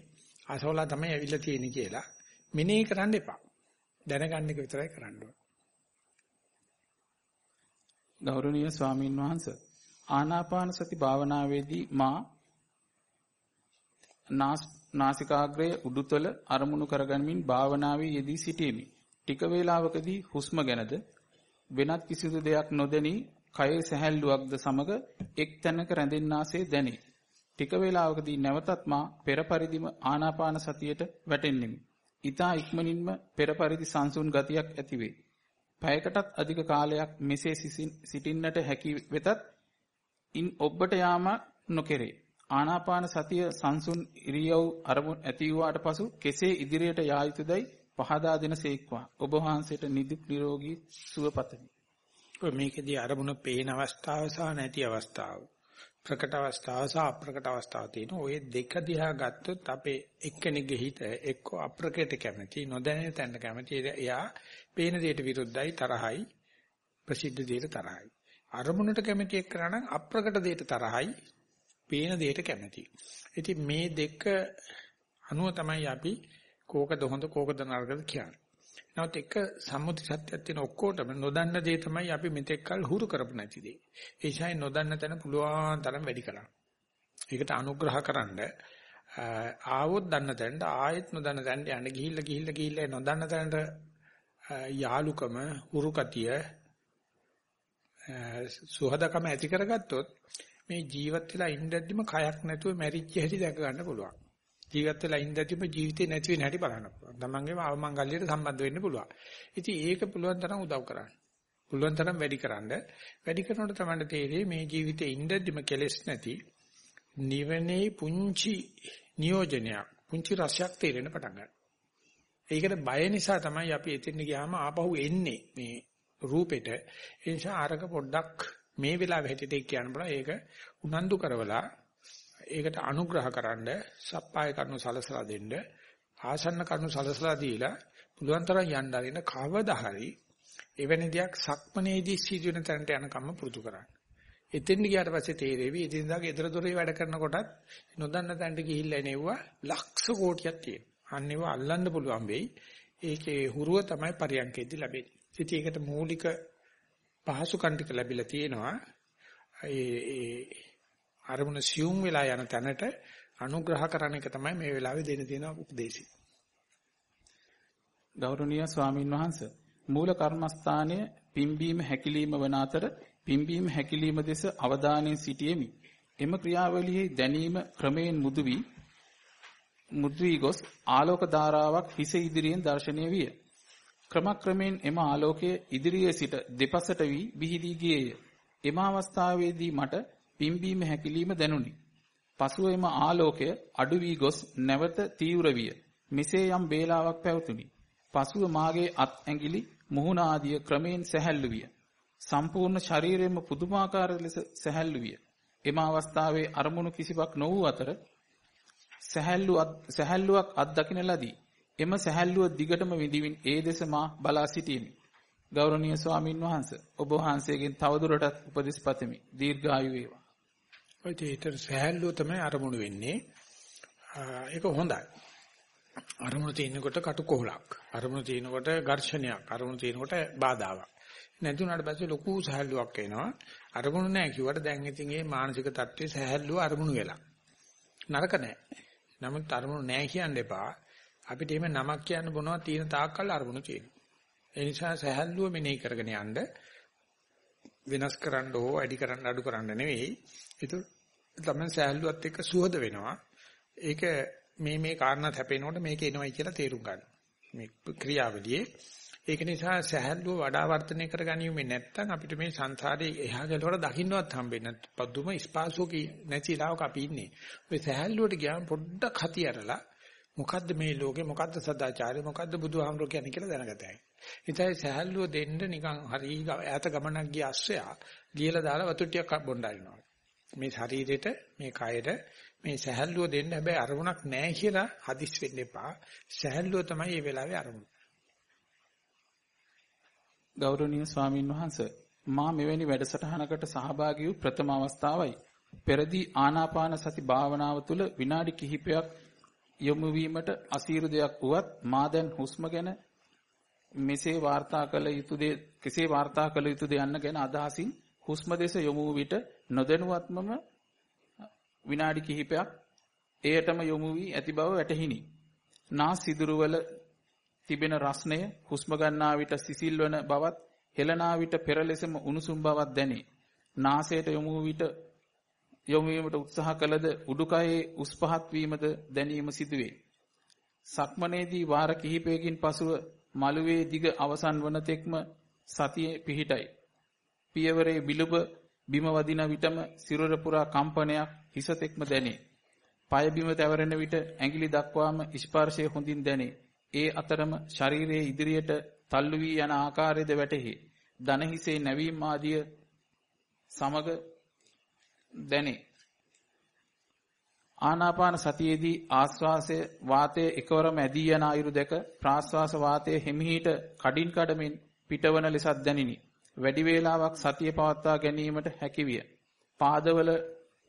අසෝලා තමයි ඇවිල්ලා තියෙන්නේ කියලා. මෙනෙහි කරන්න එපා. දැනගන්න එක විතරයි කරන්න ඕන. ගෞරවනීය ස්වාමින් වහන්සේ ආනාපාන සති භාවනාවේදී මා නාසිකාග්‍රයේ උඩුතල අරමුණු කරගනිමින් භාවනාවේ යෙදී සිටියෙමි. ටික වේලාවකදී හුස්ම ගැනද වෙනත් කිසිදු දෙයක් නොදැනි කයේ සැහැල්ලුවක්ද සමග එක් තැනක රැඳෙන්නාසේ දැනේ. ටික වේලාවකදී නැවතත් මා පෙර පරිදිම ආනාපාන සතියට වැටෙන්නෙමි. ඊතා ඉක්මනින්ම පෙර පරිදි සංසුන් ගතියක් ඇතිවේ. පැයකටත් අධික කාලයක් මෙසේ සිටින්නට හැකි වෙතත් ඉන් ඔබට යාම නොකෙරේ. ආනාපාන සතිය සංසුන් ඉරියව් අරමුණ ඇති වූාට පසු කෙසේ ඉදිරියට යා යුතුදයි පහදා දෙන සේක්වා. ඔබ වහන්සේට නිදුක් නිරෝගී සුව පතමි. මේකෙදී අරමුණ පේන අවස්ථාව සහ නැති අවස්ථාව. ප්‍රකට අවස්ථාව සහ අප්‍රකට අවස්ථාව තියෙන ওই දෙක දිහා ගත්තොත් අපේ එක්කෙනෙක්ගේ හිත එක්ක අප්‍රකට කැමති නොදැනෙන තැනට කැමති එයා පේන දෙයට විරුද්ධයි තරහයි ප්‍රසිද්ධ දෙයට තරහයි අරමුණට කැමති එක්කන නම් අප්‍රකට දෙයට තරහයි පේන දෙයට කැමති ඉතින් මේ දෙක අනුව තමයි අපි කෝකද හොඳ කෝකද නරකද කියන්නේ නමුත් එක සම්මුති සත්‍යයක් තියෙන ඔක්කොටම නොදන්න දේ තමයි අපි මෙතෙක් කල හුරු කරපු නැති දේ. ඒ නිසා නොදන්න තැන පුළුවන් තරම් වැඩි කරන්න. ඒකට අනුග්‍රහකරනද ආවොත් දන්න තැනට ආයෙත් නොදන්න තැනට යන්න ගිහිල්ලා ගිහිල්ලා ගිහිල්ලා නොදන්න තැනට යාලුකම හුරුකතිය සුහදකම ඇති කරගත්තොත් මේ ජීවත් වෙලා ඉඳද්දිම කයක් නැතුව මැරිච්ච හැටි දැක ගන්න පුළුවන්. ජීවත් වෙලා ඉඳද්දිම ජීවිතේ නැති වෙන හැටි බලන්න පුළුවන්. තමන්ගේම අවමංගල්‍යයට සම්බන්ධ වෙන්න පුළුවන්. ඉතින් ඒක පුළුවන් තරම් උදව් කරන්න. පුළුවන් තරම් වැඩි කරන්න. වැඩි කරනකොට තමයි තේරෙන්නේ මේ ජීවිතේ ඉඳද්දිම කෙලෙස් නැති නිවනේ පුංචි නියෝජනයක්, පුංචි රසයක් තේරෙන පටන් ගන්නවා. ඒකට බය නිසා තමයි අපි එතෙන් ගියාම ආපහු එන්නේ මේ රූපෙට. ඒ නිසා අරක පොඩ්ඩක් මේ වෙලාවෙ හැටියට කියන්න බලා ඒක උනන්දු කරවලා ඒකට අනුග්‍රහකරනද සප්පාය කරනු සලසලා දෙන්න ආසන්න කරනු සලසලා දීලා පුළුවන් තරම් යන්න අරින කවදා හරි එවැනි දෙයක් සක්මනේදී සිදුවෙන තැනට යනකම් පුරුදු කරන්න. එතෙන් ගියාට පස්සේ තේරෙවි එදිනදා ගෙදර දොරේ වැඩ කරනකොටත් නොදන්න තැනට ගිහිල්ලා එනෙව්වා ලක්ෂ කෝටියක් තියෙනවා. අන්නේව අල්ලන්න පුළුවන් වෙයි. ඒකේ හුරුව තමයි පරියන්කෙද්දි ලැබෙන්නේ. ඉතින් ඒකට මූලික පහසුකම් ටික ලැබිලා තියෙනවා. ඒ අරමුණ සියුම් වෙලා යන තැනට අනුග්‍රහ කරන එක තමයි මේ වෙලාවේ දෙන්න තියෙන උපදේශය. ගෞරවනීය ස්වාමින් වහන්සේ මූල කර්මස්ථානයේ පිම්බීම හැකිලිම වන අතර පිම්බීම හැකිලිම දෙස අවධානයෙන් සිටියෙමි. එම ක්‍රියාවලියේ දැනීම ක්‍රමයෙන් මුදු වී මුදු වී ගොස් ආලෝක ධාරාවක් හිස ඉදිරියෙන් දැర్శණය විය. ක්‍රමක්‍රමයෙන් එම ආලෝකය ඉදිරියේ සිට දෙපසට වී විහිදී ගියේය. එම අවස්ථාවේදී මට පිම්බීම හැකිලිම දැනුනි. පසුව එම ආලෝකය අඩු වී ගොස් නැවත තීව්‍ර විය. මෙසේ යම් වේලාවක් පැවතුනි. පසුව මාගේ අත් ඇඟිලි මුහුණ ආදිය ක්‍රමයෙන් සැහැල්ලු විය. සම්පූර්ණ ශරීරයම පුදුමාකාර ලෙස සැහැල්ලු විය. එම අවස්ථාවේ අරමුණු කිසිවක් නොවූ අතර සැහැල්ලු සැහැල්ලුවක් අත්දකින්න ලදී. එම සැහැල්ලුව දිගටම විඳින්න ඒ දෙස මා බලා සිටියෙමි. ගෞරවනීය ස්වාමින් වහන්සේ ඔබ වහන්සේගෙන් තවදුරටත් උපදෙස් පතමි. දීර්ඝායු වේවා. ඔය ඒතර සහැල්ලුව තමයි අරමුණු වෙන්නේ. ඒක හොඳයි. අරමුණු තියෙනකොට කටුකොහලක්. අරමුණු තියෙනකොට ඝර්ෂණයක්. අරමුණු තියෙනකොට බාධාවක්. නැති වුණාට පස්සේ ලොකු සහැල්ලුවක් එනවා. අරමුණු නැහැ කිව්වට දැන් ඉතින් මේ මානසික තත්ත්වයේ සහැල්ලුව අරමුණු වෙලා. නරක නැහැ. නමුත් අරමුණු නැහැ කියන්න එපා. අපිට එහෙම නමක් කියන්න බොනවා තියෙන තාක්කල් අරමුණු තියෙනවා. ඒ නිසා සහැල්ලුව මෙනෙහි කරගෙන යන්න වෙනස් කරන්න ඕ වැඩි කරන්න අඩු කරන්න නෙවෙයි ඒක තමයි සෑහලුවත් එක්ක සුහද වෙනවා. ඒක මේ මේ කාරණා හැපෙනකොට මේක එනවයි කියලා තේරුම් ගන්න. මේ ක්‍රියාවලියේ ඒක නිසා සෑහලුව වඩා වර්ධනය කරගනියුමේ නැත්තම් අපිට මේ සංසාරේ එහා ගැලවර දකින්නවත් හම්බෙන්නේ නැත්. පදුම ස්පාසෝක නැති ලාවක අපි ඉන්නේ. ඔය සෑහලුවට ගියාම පොඩ්ඩක් හති අරලා මොකද්ද මේ ලෝකේ මොකද්ද සදාචාරය මොකද්ද බුදුහාමුදුරුවෝ කියන්නේ කියලා දැනගතයි. ඉතින් සෑහලුව දෙන්න නිකන් හරි ඈත ගමනක් ගිය අස්සයා ගියලා දාලා වතුර ටිකක් බොණ්ඩාරිනවා. මේ ශරීරෙට මේ කයට මේ සැහැල්ලුව දෙන්න හැබැයි අරමුණක් නැහැ කියලා හදිස් වෙන්න එපා. සැහැල්ලුව තමයි මේ වෙලාවේ අරමුණ. ගෞරවනීය ස්වාමින් වහන්සේ මා මෙවැනි වැඩසටහනකට සහභාගී වූ ප්‍රථම අවස්ථාවයි. පෙරදී ආනාපාන සති භාවනාව තුළ විනාඩි කිහිපයක් යොමු වීමට අසීරු දෙයක් වුවත් මා දැන් හුස්ම ගැන මෙසේ වාර්තා කළ යුතුද කෙසේ වාර්තා කළ යුතුද යන්න ගැන අදහසින් හුස්ම දෙස යොමු විට නොදැනුවත්වම විනාඩි කිහිපයක් එයටම යොමු වී ඇති බව වැටහිණි. නාස් සිදුරුවල තිබෙන රස්නය හුස්ම ගන්නා විට සිසිල් වන බවත් හෙළනා විට පෙර ලෙසම උණුසුම් බවක් දැනේ. නාසයට යොමු විට යොමු වීමට උත්සාහ කළද උඩුකයේ උස් පහත් වීමද දැනීම සිදුවේ. සක්මනේදී වාර කිහිපයකින් පසුව මළුවේ දිග අවසන් වන තෙක්ම සතියේ පිහිටයි. පියවරේ බිලුබ බිම වදින විටම සිරුර පුරා කම්පනයක් හිස තෙක්ම දැනේ. পায় බිම තැවරෙන විට ඇඟිලි දක්වාම ස්පර්ශය හොඳින් දැනේ. ඒ අතරම ශරීරයේ ඉදිරියට තල්ලු වී යන ආකාරයද වැටහි. දන හිසේ නැවීම ආදිය සමග දැනේ. ආනාපාන සතියේදී ආස්වාසය වාතයේ එකවරම ඇදී යන අයුරු දැක ප්‍රාස්වාස වාතයේ හිමිහිට කඩින් කඩමින් පිටවන ලෙසත් දැනිනි. වැඩි වේලාවක් සතිය පවත්වා ගැනීමට හැකිවිය. පාදවල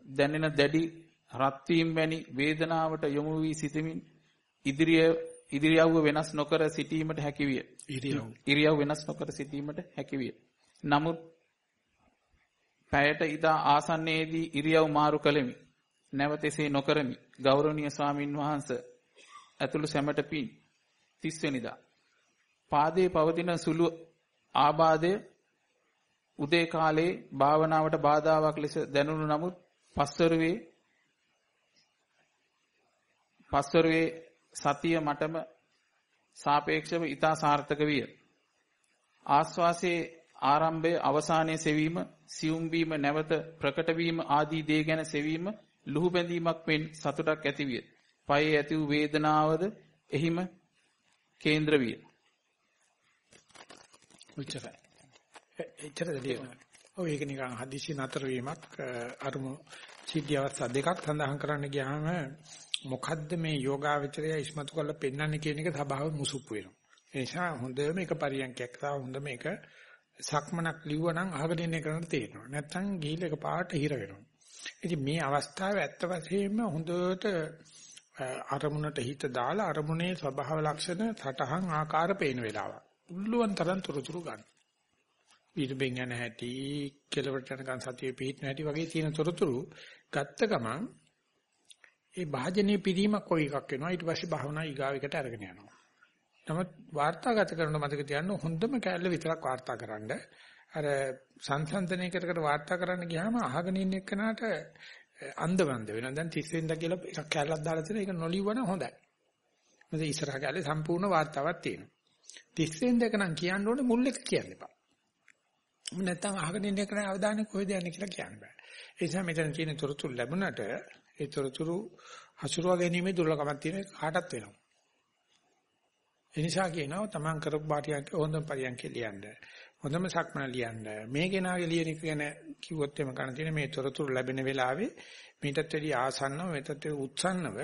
දැනෙන දැඩි රත් වීම වැනි වේදනාවට යොමු වී සිටමින් ඉදිරිය ඉදිරියව්ව වෙනස් නොකර සිටීමට හැකිවිය. ඉරියව්. ඉරියව් වෙනස් නොකර සිටීමට හැකිවිය. නමුත් පැයට ඉදා ආසන්නයේදී ඉරියව් මාරු කළෙමි. නැවත එසේ නොකරමි. ගෞරවනීය ස්වාමින් වහන්සේ ඇතුළු සැමට පින් 30 වෙනිදා. පාදයේ පවතින සුළු ආබාධය උදේ කාලේ භාවනාවට බාධාවක් ලෙස දැනුණු නමුත් පස්වරුවේ පස්වරුවේ සතිය මටම සාපේක්ෂව ඊතා සාර්ථක විය. ආස්වාසේ ආරම්භයේ අවසානයේ සෙවීම, සියුම් වීම, නැවත ප්‍රකට වීම ආදී දේ ගැන සෙවීම ලුහු බැඳීමක් මෙන් සතුටක් ඇති විය. පයේ ඇති වූ වේදනාවද එහිම කේන්ද්‍ර විය. උච්චරයි. එච්චරද ලියන. ඔය ඒක නිකන් හදිසි නතර වීමක් අරුමු සිද්ධි අවස්ථා දෙකක් සඳහන් කරන්න ගියාම මොකද්ද මේ යෝගාවචරය ඉස්මතු කරලා පෙන්වන්නේ කියන එක සබාව මුසුප්පු වෙනවා. ඒ නිසා හොඳම එක පරියන්කයක් සහ හොඳම එක සක්මනක් ලිව්වනම් අහගෙන ඉන්න කරන්න තේරෙනවා. නැත්තම් ගිහිල්ලා එක පාට හිර වෙනවා. ඉතින් මේ අවස්ථාවේ ඇත්ත වශයෙන්ම හොඳට අරමුණට හිත දාලා අරමුණේ ස්වභාව ලක්ෂණ සටහන් ආකාර පේන වෙලාවක්. උල්ලුවන් තරම් තොරතුරු ගන්න. ඊටබෙන් යන හැටි, කෙලවරට යනකන් සතිය පිහිටන හැටි වගේ තියෙන තොරතුරු ගත්ත ගමන් ඒ භාජනීය පිරීමක් කොයි එකක් වෙනවා ඊට පස්සේ භාවනා ඊගාවෙකට අරගෙන යනවා. නමුත් වාර්තාගත කරන මතක තියාගන්න හොඳම කැලල විතරක් වාර්තා කරන්න. අර සංසන්දනය කර කර වාර්තා කරන්න ගියාම අහගෙන ඉන්න එක්කනට අන්දවන්ද වෙනවා. දැන් 30 වෙනිදා කියලා එකක් කැලලක් දාලා තියෙන ඒක නොලිවන හොඳයි. මොකද ඉස්සරහ කැලේ සම්පූර්ණ වාර්තාවක් තියෙනවා. 30 වෙනිදා එක නම් කියන්න ඕනේ මුල් එක කියන්න එපා. නැත්තම් අහගෙන ඉන්න එක අවධානය කොහෙද යන්නේ කියලා කියන්න බෑ. ඒ නිසා මෙතන තියෙන තොරතුරු ලැබුණට ඒ තොරතුරු හසුරුවා ගැනීමේ දුර්ලභමක් තියෙන කාටත් වෙනවා. ඒ නිසා කියනවා තමන් කරපු පාටියක් හොඳම පරියන්ක ලියන්න. හොඳම සක්මන ලියන්න. මේ කෙනාගේ ලියන එක ගැන කිව්වොත් එම කරන්න තියෙන මේ තොරතුරු ලැබෙන වෙලාවේ මීටත් වැඩි ආසන්නව මෙතත් උත්සන්නව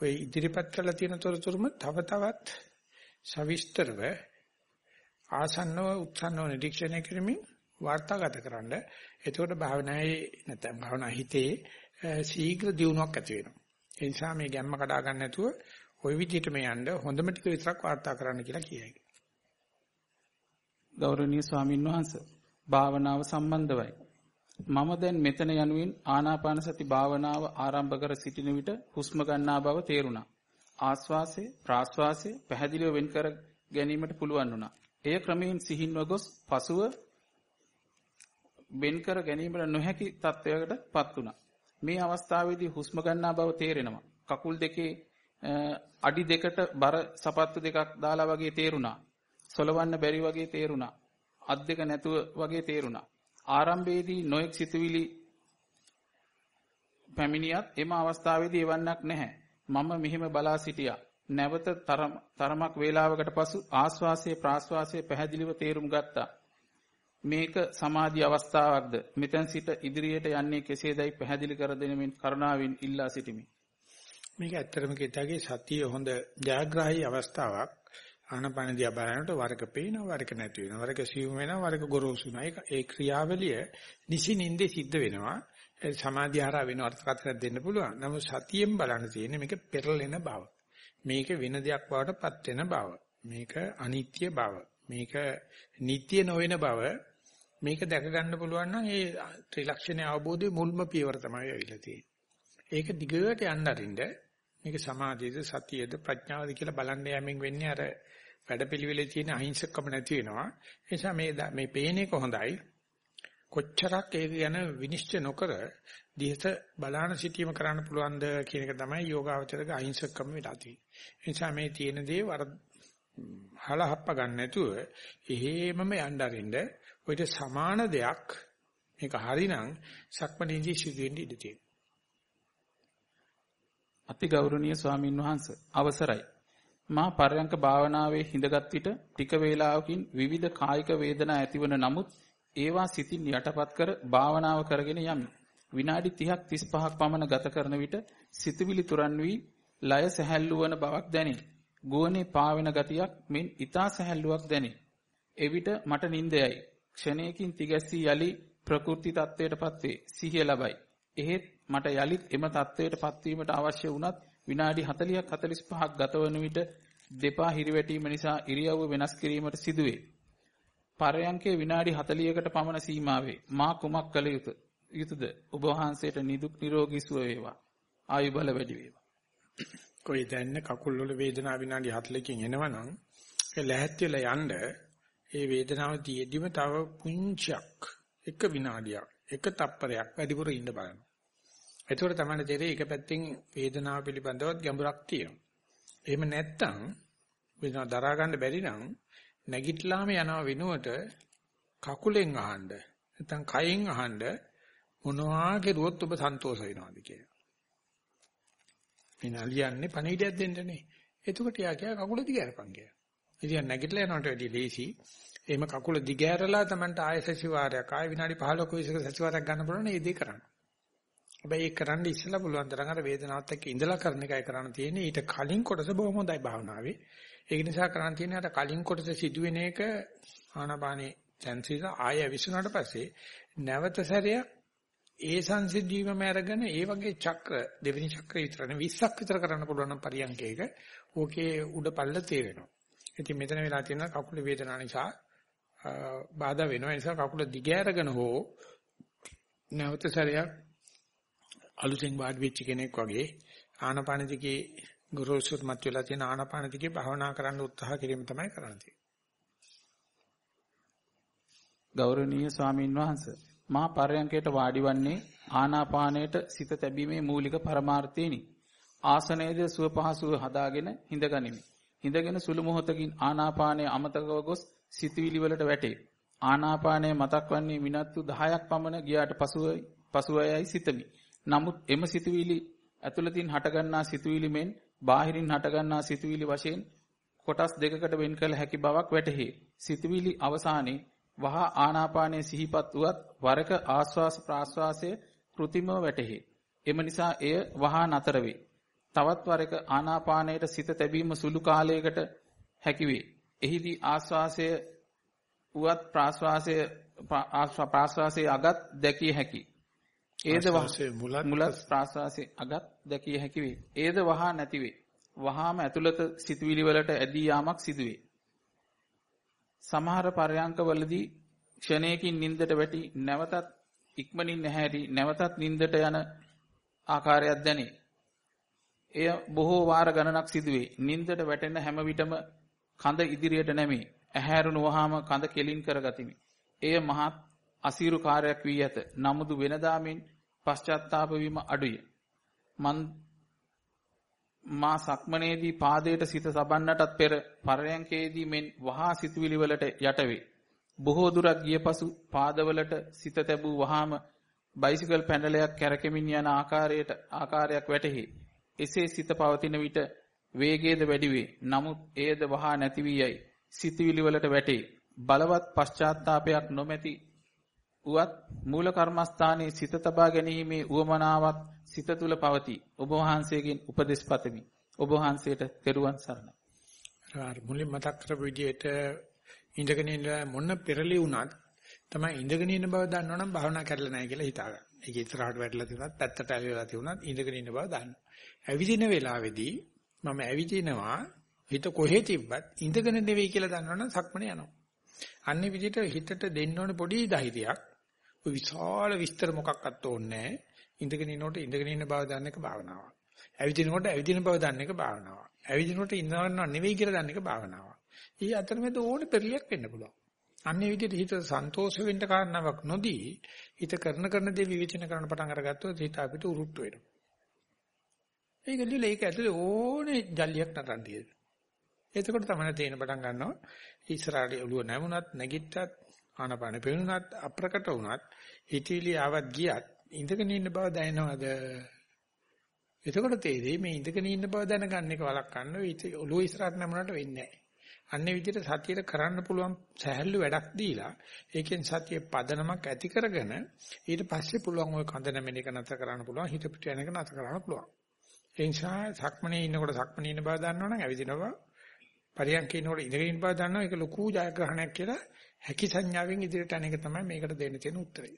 ඔය ඉදිරිපත් කරලා තියෙන තොරතුරුම තව තවත් සවිස්තරව ආසන්නව උත්සන්නව නිරීක්ෂණය කරමින් වාර්තාගත කරන්න. එතකොට භාවනාවේ නැත්නම් භාවනා හිතේ ශීඝ්‍ර දියුණුවක් ඇති වෙනවා. ඒ නිසා මේ ගැම්ම කඩා ගන්න නැතුව ওই විදිහට මේ යන්න හොඳම ටික විතරක් වාර්තා කරන්න කියලා කියයි. ගෞරවනීය ස්වාමින් වහන්සේ භාවනාව සම්බන්ධවයි. මම දැන් මෙතන යනුවෙන් ආනාපාන සති භාවනාව ආරම්භ කර සිටින විට හුස්ම ගන්නා බව තේරුණා. ආස්වාසේ ප්‍රාස්වාසේ පැහැදිලිව වෙන් කර ගැනීමට පුළුවන් වුණා. එය ක්‍රමයෙන් සිහින්ව ගොස් පසුව වෙන් කර ගැනීමට නොහැකි තත්වයකටපත් වුණා. මේ අවස්ථාවේදී හුස්ම ගන්නා බව තේරෙනවා. කකුල් දෙකේ අඩි දෙකට බර සපත්තු දෙකක් දාලා වගේ තේරුණා. සොලවන්න බැරි වගේ තේරුණා. අත් දෙක නැතුව වගේ තේරුණා. ආරම්භයේදී නොඑක් සිතුවිලි පැමිණියත් එම අවස්ථාවේදී එවන්නක් නැහැ. මම මෙහිම බලා සිටියා. නැවත තරමක් වේලාවකට පසු ආස්වාසයේ ප්‍රාස්වාසයේ පැහැදිලිව තේරුම් ගත්තා. මේක සමාධි අවස්ථාවක්ද මෙතෙන් සිට ඉදිරියට යන්නේ කෙසේදයි පැහැදිලි කර දෙනමින් කරුණාවෙන් ඉල්ලා සිටිමි. මේක ඇත්තටම කිව්තාගේ සතිය හොඳ ජයග්‍රාහී අවස්ථාවක්. ආනපන දිහා බලනකොට වරක පේනවා වරක නැති වෙනවා වරක සිවුම් වෙනවා වරක ගොරෝසු වෙනවා. ඒක ඒ ක්‍රියාවලිය නිසිනින්දේ සිද්ධ වෙනවා. ඒ සමාධිය හරහා වෙන අර්ථකථනයක් දෙන්න පුළුවන්. නමුත් සතියෙන් බලන්න තියෙන්නේ මේක පෙරලෙන බව. මේක වෙන දෙයක් බවටපත් වෙන බව. මේක අනිත්‍ය බව. මේක නිට්ටය නොවන බව මේක දැක ගන්න පුළුවන් නම් ඒ ත්‍රිලක්ෂණ අවබෝධයේ මුල්ම පියවර තමයි ඇවිල්ලා තියෙන්නේ. ඒක දිගට යන්න අරින්න මේක සමාධියද සතියද ප්‍රඥාවද කියලා බලන්න යමින් වෙන්නේ අර වැඩපිළිවෙලේ තියෙන අහිංසකම නැති වෙනවා. ඒ නිසා මේ මේ පේන එක හොඳයි. කොච්චරක් ඒක ගැන විනිශ්චය නොකර දිහත බලාන සිටීම කරන්න පුළුවන්ද කියන එක තමයි යෝගාවචරක අහිංසකම වෙලා තියෙන්නේ. ඒ නිසා මේ තියෙන දේ වර හලහප්ප ගන්න නැතුව එහෙමම යන්න අරින්න ඔයිට සමාන දෙයක් මේක හරිනම් සක්මණේදී සිදුවෙන්න ඉඩ තියෙනවා. අති ගෞරවනීය ස්වාමින් වහන්සේ අවසරයි. මා පරයන්ක භාවනාවේ හිඳගත් විට ටික වේලාවකින් විවිධ කායික වේදනා ඇතිවන නමුත් ඒවා සිතින් යටපත් කර භාවනාව කරගෙන යමි. විනාඩි 30ක් 35ක් පමණ ගත කරන විට සිතවිලි තුරන් වී ලය සැහැල්ලු වන බවක් දැනේ. ගුවනේ පාවෙන ගතියක් මෙන් ඊතා සැහැල්ලුවක් දැනේ. එවිට මට නිින්දයයි. ක්ෂණයකින් තිගැස්සී යලි ප්‍රකෘති තත්වයටපත් වේ. සිහිය ලබයි. එහෙත් මට යලිත් එම තත්වයටපත් වීමට අවශ්‍ය වුණත් විනාඩි 40ක් 45ක් ගතවන විට දෙපා හිරිවැටීම නිසා ඉරියව්ව වෙනස් කිරීමට සිදුවේ. පරයන්කේ විනාඩි 40කට පමණ සීමා වේ. මා කුමක් කළ යුතුද? ඔබ වහන්සේට නිදුක් නිරෝගී සුව වේවා. ආයු බල වැඩි වේවා. කොයි දැන්න කකුල් වල වේදනාව විනාඩි 40කින් එනවනම් ඒ ලැහැත් වෙලා යන්න ඒ වේදනාව තියෙද්දිම තව පුංචියක් එක විනාඩියක් එක තප්පරයක් වැඩිපුර ඉන්න බලන්න. එතකොට තමයි තේරෙන්නේ එක පැත්තෙන් වේදනාව පිළිබඳවත් ගැඹුරක් තියෙනවා. එහෙම නැත්තම් වේදනාව දරා ගන්න බැරි නම් නැගිටලාම යනවා වෙනුවට කකුලෙන් අහන්න නැත්නම් කයෙන් අහන්න මොනවා කෙරුවොත් ඔබ සන්තෝෂ වෙනවද කියලා. මිනලියන්නේ පණිවිඩයක් දෙන්නනේ. එතකොට යා කියා කකුල දිගහැරපන් කියලා. ඉතින් නැගිටලා යනට වැඩිය ලේසි. එහෙම කකුල දිගෑරලා Tamanට ආයෙ සතිවාරයක් ආයෙ විනාඩි 15ක 20ක සතිවාරයක් ගන්න පුළුවන් ඒ දේ කරන්න. හැබැයි ඒක කරන්න ඉස්සලා පුළුවන් තරම් අර වේදනාවත් එක්ක ඉඳලා කරන එකයි කරන්න තියෙන්නේ. ඊට කලින් කොටස බොහොම හොඳයි භාවනාවේ. ඒක නිසා කරන්න තියෙන්නේ අර කලින් කොටස සිදුවෙන එක ආනාපානේ සංසිඳ ආයෙ විසුණාට පස්සේ නැවත සැරයක් ඒ සංසිද්ධීවම අරගෙන ඒ වගේ චක්‍ර දෙවෙනි චක්‍රය විතරනේ 20ක් විතර කරන්න පුළුවන් නම් පරියන්කේක ඕකේ උඩ පල්ල තේරෙනවා. ඉතින් මෙතන වෙලා තියෙන කකුල වේදනාව නිසා බාධා වෙනවා. ඒ නිසා කකුල දිග අරගෙන හෝ නැවත සැරයක් අලුතෙන් වාඩි වෙච්ච කෙනෙක් වගේ ආනාපාන දිගේ ගුරුසුත් මත වෙලා තියෙන ආනාපාන දිගේ භාවනා කරන්න උත්සාහ කිරීම තමයි කරන්නේ. ගෞරවනීය ස්වාමින් වහන්සේ මා පරයන්කයට වාඩිවන්නේ ආනාපානයට සිත තැබීමේ මූලික පරමාර්ථයනි. ආසනයේද සුව පහසුව හදාගෙන හිඳගනිමි. හිඳගෙන සුළු මොහොතකින් ආනාපානය අමතකව ගොස් සිතවිලි වලට වැටේ. ආනාපානය මතක් වන්නේ විනාඩි 10ක් පමණ ගියාට පසුවයි පසුවයයි සිතමි. නමුත් එම සිතවිලි ඇතුළතින් හටගන්නා සිතවිලි මෙන් බාහිරින් හටගන්නා සිතවිලි වශයෙන් කොටස් දෙකකට වෙන් කළ හැකි බවක් වැටහි. සිතවිලි අවසානයේ වහා ආනාපානයේ සිහිපත් වුවත් වරක ආස්වාස ප්‍රාස්වාසයේ કૃතිමව වැටහි. එම නිසා එය වහා නතර වේ. තවත් වරක ආනාපානයට සිත තැබීම සුළු කාලයකට හැකි වේ. එහිදී ආස්වාසය උවත් ප්‍රාස්වාසය ප්‍රාස්වාසයේ අගත් දැකිය හැකි. ඒද මුලත් ප්‍රාස්වාසයේ අගත් දැකිය හැකි වේ. ඒද වහා නැති වේ. වහාම ඇතුළත සිතුවිලි වලට ඇදී යාමක් සිදුවේ. සමහර පරයන්කවලදී ක්ෂණයකින් නිින්දට වැටි නැවතත් ඉක්මනින් නැහැරි නැවතත් නිින්දට යන ආකාරයක් දැනේ. එය බොහෝ වාර ගණනක් සිදුවේ. නිින්දට වැටෙන හැම විටම කඳ ඉදිරියට නැමේ. ඇහැරුණු වහාම කඳ කෙලින් කරගතිමි. එය මහත් අසීරු කාර්යයක් වී ඇත. නමුදු වෙනදාමින් පශ්චාත්තාප වීම අඩුය. මන් මා සක්මනේදී පාදයට සිත සබන්නටත් පෙර පරයන්කේදී මෙන් වහා සිතුවිලි වලට යටවේ. බොහෝ දුරක් ගිය පසු පාදවලට සිත තැබූ වහාම බයිසිකල් පැඩලයක් කැරකෙමින් යන ආකාරයට ආකාරයක් වැටහි. එසේ සිත පවතින විට වේගයද වැඩි වේ. නමුත් එයද වහා නැති වී යයි. සිතුවිලි වලට වැටේ. බලවත් පශ්චාත්තාවපයක් නොමැති උවත් මූල කර්මස්ථානයේ සිත තබා ගැනීමේ උවමනාවක් සිත තුල පවතී. ඔබ වහන්සේගෙන් උපදෙස් පතමි. ඔබ වහන්සේට තෙරුවන් සරණයි. අර මුලින් මතක් කරපු විදිහට ඉඳගෙන ඉන්න මොන පෙරලි වුණත් තමයි ඉඳගෙන ඉන්න බව දන්නවනම් භාවනා කරලා නැහැ කියලා හිතා ගන්න. ඒක ඉස්සරහට වැටලා තිබුණත් පැත්තට ඇවිල්ලා තිබුණත් ඉඳගෙන ඉන්න බව දන්න. ඇවිදින වෙලාවේදී මම ඇවිදිනවා හිත කොහෙ තිබ්බත් ඉඳගෙන නෙවෙයි කියලා දන්නවනම් සක්මන යනවා. අන්නේ විදිහට හිතට දෙන්න ඕනේ පොඩි ධෛර්යයක්. ඔය විශාල විස්තර මොකක්වත් ඕනේ නැහැ. ඉඳගෙන ඉනකොට ඉඳගෙන ඉන්න බව දන්න එක භාවනාවක්. ඇවිදිනකොට ඇවිදින බව දන්න එක භාවනාවක්. ඇවිදිනකොට ඉන්නවන්නව නෙවෙයි කියලා දන්න එක භාවනාවක්. ඊ අතරමැද ඕනේ පෙරලියක් වෙන්න පුළුවන්. අන්නේ විදිහට හිත සන්තෝෂ වෙන්න කාරණාවක් නොදී හිත කරන කරන දේ විවේචන කරන්න පටන් අරගත්තොත් හිත අපිට උරුට්ට වෙනවා. ඒක දිලා ඒක ඇතුලේ ඕනේ ජල්ලියක් නටන්න තියෙනවා. එතකොට තමයි තේන පටන් ගන්නවා ඉස්සරහට ඔළුව නැමුණත් නැගිට්ටත් ආනපාන පෙනුනත් අප්‍රකට වුණත් හිතවිලි ආවත් ගියත් ඉඳගෙන ඉන්න බව දැනෙනවද? එතකොට තේරෙයි මේ ඉඳගෙන ඉන්න බව දැනගන්න එක වළක්වන්න ඔළුව ඉස්සරහට නැමුණට වෙන්නේ නැහැ. අන්නේ විදිහට සතියට කරන්න පුළුවන් සැහැල්ලු වැඩක් දීලා ඒකෙන් සතියේ පදනමක් ඇති කරගෙන ඊට පස්සේ පුළුවන් ওই කඳ නැමෙන එක නතර කරන්න පුළුවන් හිත පිට යන එක නතර කරන්න පුළුවන්. ඒ නිසා සක්මනේ ඉන්නකොට සක්මනේ ඉන්න බව දන්නවනම් ඇවිදිනවා පරියන්කේ ඉන්නකොට ඉඳගෙන ඉන්න බව දන්නවා ඒක ලොකු ජයග්‍රහණයක් කියලා හැකි සංඥාවෙන් ඉදිරියට යන එක තමයි මේකට දෙන්න තියෙන උත්තරය.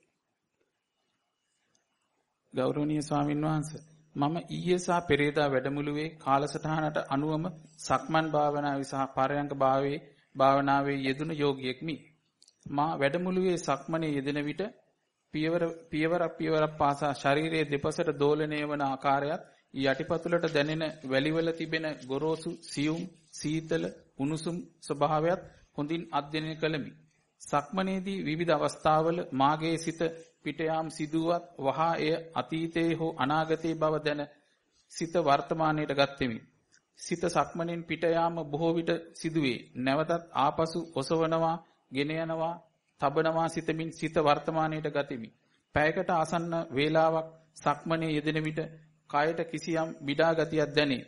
ගෞරවනීය ස්වාමින් වහන්සේ මම ඊයේ සහ පෙරේදා වැඩමුළුවේ කාලසටහනට අනුවම සක්මන් භාවනාවේ සහ පරයන්ක භාවයේ භාවනාවේ යෙදුන යෝගියෙක්මි. මා වැඩමුළුවේ සක්මනේ යෙදෙන විට පියවර පියවරක් පියවරක් පාසා ශරීරයේ දෙපසට දෝලණය වන ආකාරයත් යටිපතුලට දැනෙන වැලිවල තිබෙන ගොරෝසු සියුම් සීතල උණුසුම් ස්වභාවයත් හොඳින් අධ්‍යයනය කළෙමි. සක්මනේදී විවිධ අවස්ථාවල මාගේ සිත පිට යාම් සිදුවත් වහා එය අතීතයේ හෝ අනාගතයේ බව දැන සිත වර්තමානයට ගත්ෙමි. සිත සක්මණෙන් පිට යාම බොහෝ විට සිදුවේ. නැවතත් ආපසු ඔසවනවා, ගෙන යනවා, තබනවා සිතමින් සිත වර්තමානයට ගතිමි. පැයකට ආසන්න වේලාවක් සක්මණේ යෙදෙන විට කයට කිසියම් බිඩා ගතියක් දැනේ.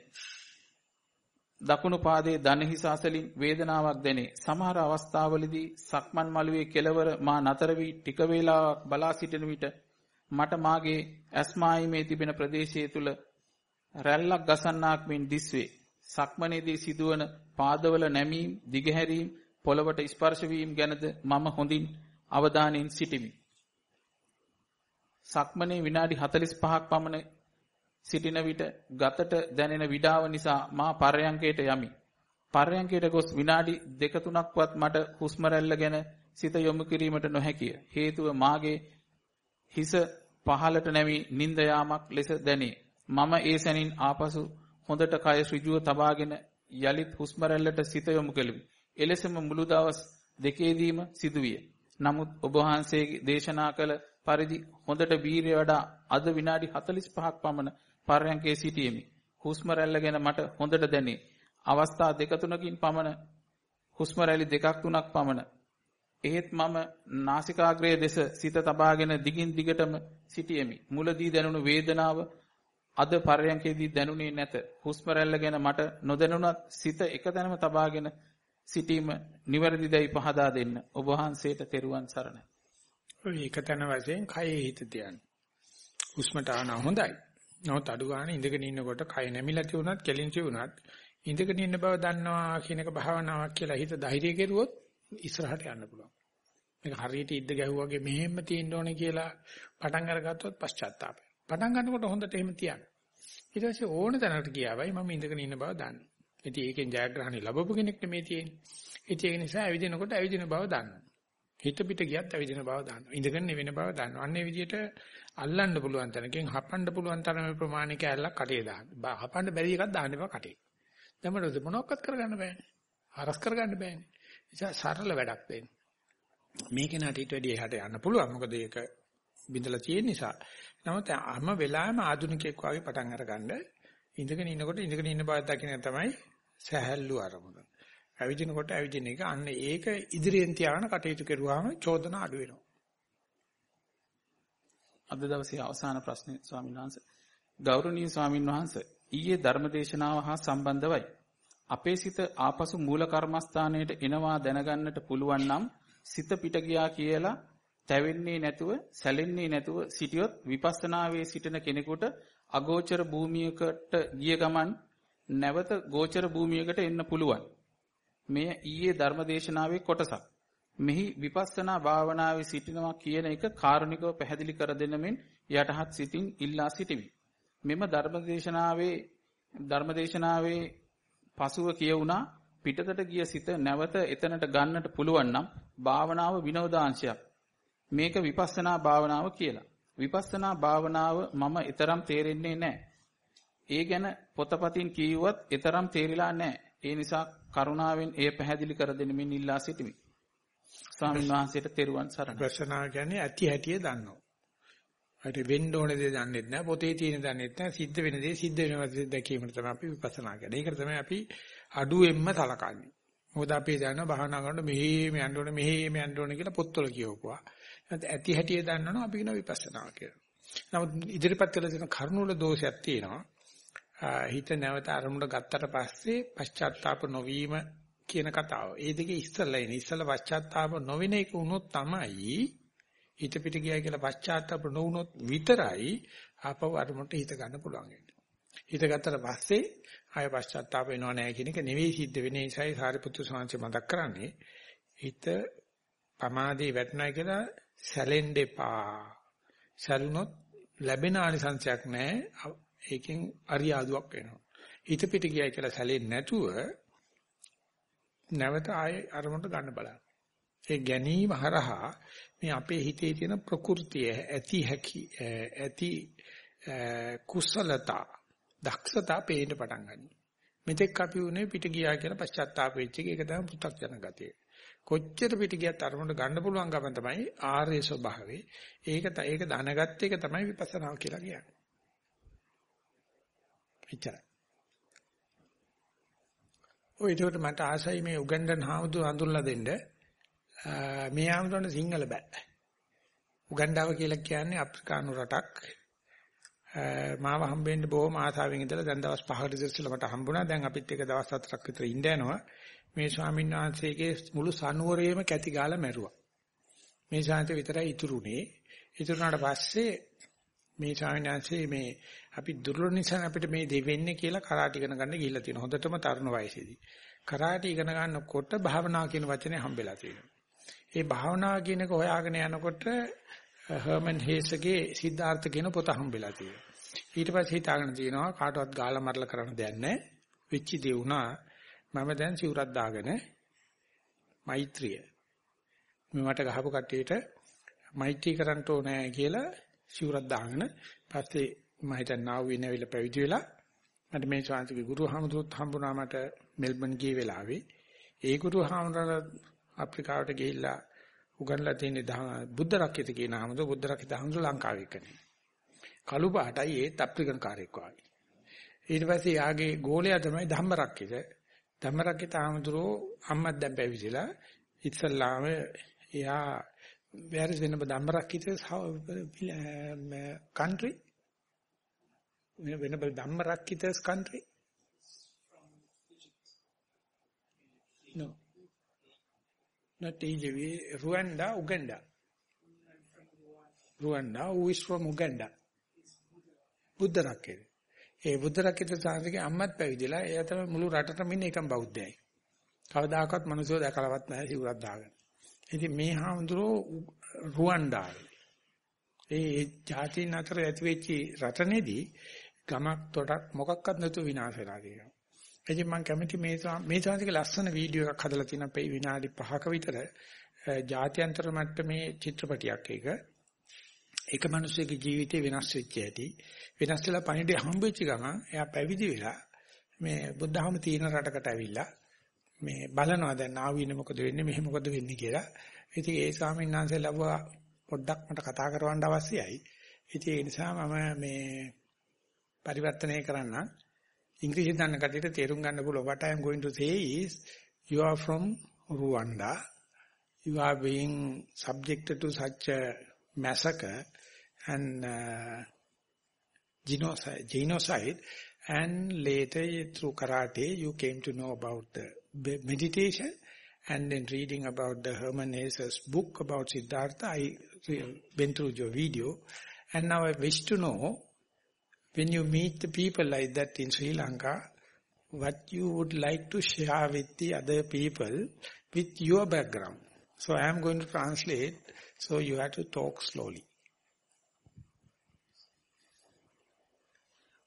දකුණු පාදයේ දන හිස අසලින් වේදනාවක් දැනේ. සමහර අවස්ථාවලදී සක්මන් මළුවේ කෙළවර මා නතර වී ටික වේලාවක් බලා සිටින විට මට මාගේ ඇස්මායිමේ තිබෙන ප්‍රදේශයේ තුල රැල්ලක් ගසන්නාක් මෙන් දිස්වේ. සක්මනේදී සිදුවන පාදවල නැමීම්, දිගහැරීම්, පොළවට ස්පර්ශ වීම ගැනද මම හොඳින් අවධානයෙන් සිටිමි. සක්මනේ විනාඩි 45ක් පමණ සිටින විට ගතට දැනෙන විඩාව නිසා මා පර්යංකයට යමි. පර්යංකයට ගොස් විනාඩි දෙක තුනක්වත් මට හුස්ම ගැන සිත යොමු කිරීමට නොහැකිය. හේතුව මාගේ හිස පහළට නැමි නිින්ද යාමක් ලෙස දැනේ. මම ඒ සැනින් ආපසු හොඳට කය ඍජුව තබාගෙන යලිත් හුස්ම සිත යොමු කෙලිමි. එලෙසම මුළු දවස් දෙකේදීම සිදුවිය. නමුත් ඔබ වහන්සේගේ දේශනා කළ පරිදි හොඳට වීරිය වඩා අද විනාඩි 45ක් පමණ පර්යංකේ සිටියෙමි. හුස්ම රැල්ල ගැන මට හොඳට දැනේ. අවස්ථා දෙක තුනකින් පමණ හුස්ම රැලි දෙකක් තුනක් පමණ. එහෙත් මම නාසිකාග්‍රයේ දෙස සිත තබාගෙන දිගින් දිගටම සිටියෙමි. මුලදී දැනුණු වේදනාව අද පර්යංකේදී දැනුනේ නැත. හුස්ම රැල්ල ගැන මට නොදැනුණත් සිත එකතැනම තබාගෙන සිටීම නිවැරදිදයි පහදා දෙන්න. ඔබ වහන්සේට තෙරුවන් සරණයි. ඔය එකතැන වශයෙන් කයේ හිත තියන්න. හුස්මට ආන හොඳයි. නමුත් අඩු ගන්න ඉඳගෙන ඉන්නකොට කය නැමිලා තියුණත් කෙලින්චි වුණත් ඉඳගෙන ඉන්න බව දන්නවා කියන එක භාවනාවක් කියලා හිත ධෛර්ය කෙරුවොත් ඉස්සරහට යන්න පුළුවන්. මේක හරියට ඉද්ද ගැහුවාගේ මෙහෙම තියෙන්න ඕනේ කියලා පටන් අරගත්තොත් පශ්චාත්තාපය. පටන් ගන්නකොට හොඳට එහෙම තියන්න. ඊට පස්සේ ඕන තැනකට ගියාවයි මම ඉඳගෙන ඉන්න බව දන්නවා. ඉතින් ඒකෙන් ජයග්‍රහණය ලැබපු කෙනෙක් නෙමේ තියෙන්නේ. ඉතින් ඒක නිසා ඇවිදිනකොට ඇවිදින බව දන්නවා. හිත පිට ගියත් ඇවිදින බව දන්නවා. ඉඳගෙන වෙන බව දන්නවා. අන්නේ විදිහට අල්ලන්න පුළුවන් තැනකින් හපන්න පුළුවන් තරමේ ප්‍රමාණික ඇල්ලක් කටේ දාන්න. හපන්න බැරි එකක් දාන්න එපා කටේ. දැන් මොනවක්වත් කරගන්න බෑනේ. හරස් කරගන්න බෑනේ. නිසා සරල වැඩක් දෙන්න. මේකේ නට ඊට වැඩි එහාට යන්න පුළුවන්. මොකද ඒක බින්දලා තියෙන නිසා. නමුත් හැම වෙලාවෙම ආධුනිකයෙක් වගේ පටන් අරගන්න ඉඳගෙන ඉන්නකොට ඉඳගෙන ඉන්න බව දකින්න තමයි සහැල්ලු අරමුණ. ඇවිදිනකොට ඇවිදින එක අන්න ඒක ඉදිරියෙන් තියාගෙන කටයුතු කරුවාම චෝදන අඩු වෙනවා. අද දවසේ අවසාන ප්‍රශ්නේ ස්වාමීන් වහන්සේ. ගෞරවනීය ස්වාමීන් වහන්සේ ඊයේ ධර්මදේශනාව හා සම්බන්ධවයි. අපේ සිත ආපසු මූල කර්මස්ථානයට එනවා දැනගන්නට පුළුවන් නම් සිත පිට ගියා කියලා තැවෙන්නේ නැතුව සැලෙන්නේ නැතුව සිටියොත් විපස්සනාවේ සිටින කෙනෙකුට අගෝචර භූමියකට ගිය ගමන් නැවත ගෝචර භූමියකට එන්න පුළුවන්. මෙය ඊයේ ධර්මදේශනාවේ කොටසක්. මෙහි විපස්සනා භාවනාවේ සිටිනවා කියන එක කාරුණිකව පැහැදිලි කර දෙන මෙන් යටහත් සිතින් ඉල්ලා සිටිමි. මෙම ධර්මදේශනාවේ ධර්මදේශනාවේ පසුව කියවුණා පිටතට ගිය සිත නැවත එතනට ගන්නට පුළුවන් නම් භාවනාව විනෝදාංශයක්. මේක විපස්සනා භාවනාව කියලා. විපස්සනා භාවනාව මම ඊතරම් තේරෙන්නේ නැහැ. ඒ ගැන පොතපතින් කියුවත් ඊතරම් තේරිලා නැහැ. ඒ නිසා කරුණාවෙන් එය පැහැදිලි කර දෙනෙමින් ඉල්ලා සිටිමි. ස්වාමීන් වහන්සේට තෙරුවන් සරණයි. ප්‍රශ්නා කියන්නේ ඇති හැටිය දන්නවා. හරි වෙන්න ඕන දේ දන්නේ නැහැ. පොතේ තියෙන දන්නේ නැහැ. සිද්ධ වෙන දේ සිද්ධ වෙනවා දැකීමට තමයි අපි විපස්සනා කරන්නේ. ඒකට තමයි අපි අඩුවෙන්ම සලකන්නේ. මොකද අපි දන්නවා භාවනා කරනකොට මෙහෙම යන්න ඕනේ මෙහෙම යන්න ඕනේ කියලා පොත්වල කියවපුවා. ඇති හැටිය දන්නවනම් අපි කියන විපස්සනා කියලා. නමුත් ඉදිරිපත් කළ තියෙන කරුණු වල දෝෂයක් තියෙනවා. හිත නැවත අරමුණ ගත්තට පස්සේ පශ්චාත්තාප නොවීම කියන කතාව. ඒ දෙකේ ඉස්සල්ලා එන ඉස්සල්ලා පශ්චාත්තාප නොවෙන එක වුණොත් තමයි හිත පිට ගියා කියලා පශ්චාත්තාප නොවුනොත් විතරයි ආපහු අරමුණට හිත ගන්න පුළුවන් වෙන්නේ. හිත ගත්තට පස්සේ ආය පශ්චාත්තාප වෙනව නැහැ කියන එක නෙවෙයි සිද්ධ වෙන්නේ. ඒසයි සාරිපුත්තු සාංශය මතක් කරන්නේ. හිත පමාදී වැටුණා කියලා සැලෙන්න එපා. සැලුනොත් ලැබෙන ආනිසංශයක් නැහැ. ඒකෙන් අරියාදුවක් වෙනවා. හිත පිට ගියයි කියලා සැලෙන්නේ නැතුව නැවත ආයේ අරමුණට ගන්න බලන්න. ඒ ගැනීම හරහා මේ අපේ හිතේ තියෙන ප්‍රകൃතිය ඇති හැකි ඇති කුසලතා දක්ෂතා පේන්න පටන් ගන්නවා. මෙතෙක් අපි උනේ පිට ගියා කියලා පශ්චාත්තාප වෙච්ච එක ඒක තමයි පු탁ජන ගතිය. කොච්චර පිට ගියත් අරමුණට ගන්න පුළුවන් ගමන් තමයි ආර්ය ස්වභාවය. ඒක ඒක දැනගත්ත එක තමයි විපස්සනා කියලා කියන්නේ. එච්චරයි. ඔය ඒකට මට ආසයි මේ උගන්ඩන් හාමුදුර අඳුරලා දෙන්න. මේ හාමුදුරන්ට සිංහල බෑ. උගන්ඩාව කියලා කියන්නේ අප්‍රිකානු රටක්. මාව හම්බෙන්න බොහොම ආසාවෙන් ඉඳලා දැන් දවස් 5කට ඉස්සෙල්ලා මට හම්බුණා. දැන් අපිත් එක දවස් 4ක් විතර ඉඳ යනවා. මේ ස්වාමීන් වහන්සේගේ මුළු සනුවරේම කැටි ගාලා මැරුවා. මේ ශාන්ත විතරයි ඉතුරුනේ. ඉතුරුනාට පස්සේ මේ ස්වාමීන් වහන්සේ මේ අපි දුර්ලභ නිසා අපිට මේ දෙවෙන්නේ කියලා කරාටි ඉගෙන ගන්න ගිහිල්ලා තියෙනවා. හොඳටම තරුණ වයසේදී. කරාටි ඉගෙන ගන්නකොට භාවනා කියන වචනේ හම්බෙලා තියෙනවා. ඒ භාවනා කියන එක හොයාගෙන යනකොට හර්මන් හේස්ගේ සිද්ධාර්ථ කියන පොත හම්බෙලා තියෙනවා. ඊට පස්සේ හිතාගෙන තියෙනවා කාටවත් ගාලා මරලා කරන්න දෙයක් නැහැ. වෙච්චි දේ වුණා. මම දැන් සිවුරක් දාගෙන මෛත්‍රිය මෙවට ගහපු කට්ටියට මෛත්‍රී කරන්න ඕනේ කියලා සිවුරක් දාගෙන පස්සේ මම හිතන්නේ ආව වෙනවිල පැවිදි වෙලා මට මේ ශාන්තිගේ ගුරු හමුදුත් හම්බුණා මට මෙල්බන් ගිය වෙලාවේ ඒ ගුරු හමුදුරලා අප්‍රිකාවට ගිහිල්ලා උගන්ලා තියෙන බුද්ධ රක්කිත කියන හමුදු බුද්ධ රක්කිත හමුදු ලංකාවේ කෙනෙක්. කළු පාටයි ඒත් අප්‍රිකන් කාර්යයක් වගේ. ඊට පස්සේ යාගේ ගෝලයා තමයි ධම්ම රක්කිත. ධම්ම රක්කිත හමුදුරෝ අම්මත් දැන් පැවිදිලා ඉස්සල්ලාම එයා where is Venerable Dhammarakkhita's uh, uh, country? Venerable Dhammarakkhita's country? No. Not Egypt, Rwanda, Uganda. Rwanda, who is from Uganda? බුද්ධ රක්කේ. ඒ බුද්ධ රක්කිත සාන්තිගේ අම්මත් පැවිදිලා එයා තමයි මුළු රටටම ඉන්නේ එකම බෞද්ධයයි. කවදාකවත් මිනිස්සු දැකලවත් නැහැ සිවුරක් දාගෙන. ඉතින් මේ හාමුදුරුවෝ රුවන්ඩාවේ. ඒ ජාතීන් අතර ඇති වෙච්ච රටනේදී ගමක් තොටක් මොකක්වත් නැතුව විනාශ වෙලා තියෙනවා. ඉතින් මම කැමති මේ මේ තාන්තික ලස්සන වීඩියෝ එකක් හදලා තියෙනවා පෙයි විනාඩි 5ක විතර ජාත්‍යන්තර මට්ටමේ චිත්‍රපටියක් ඒක. ඒක මිනිස්සුගේ ජීවිතේ වෙනස් වෙච්ච ඇති. වෙනස් වෙලා පණිඩේ හම්බෙච්ච ගමන් එයා පැවිදි වෙලා මේ බුද්ධහම තියෙන රටකට ඇවිල්ලා මේ බලනවා දැන් ආවිනේ මොකද වෙන්නේ මෙහෙ මොකද වෙන්නේ කියලා. ඉතින් ඒ ස්වාමීන් වහන්සේ ලැබුවා පොඩ්ඩක් මට කතා කරවන්න අවශ්‍යයි. ඉතින් ඒ නිසා මම මේ පරිවර්තනය කරන්න ඉංග්‍රීසි දන්න කට්ටියට තේරුම් ගන්න පුළුවන් what I am going to say is you are from Rwanda you are being subjected to such a massacre and uh, genocide, genocide and later through karate you came to know about the meditation and then reading about the Herman Hesse's book about Siddhartha, I went through your video and now I wish to know when you meet the people like that in Sri Lanka, what you would like to share with the other people with your background. So I am going to translate, so you have to talk slowly.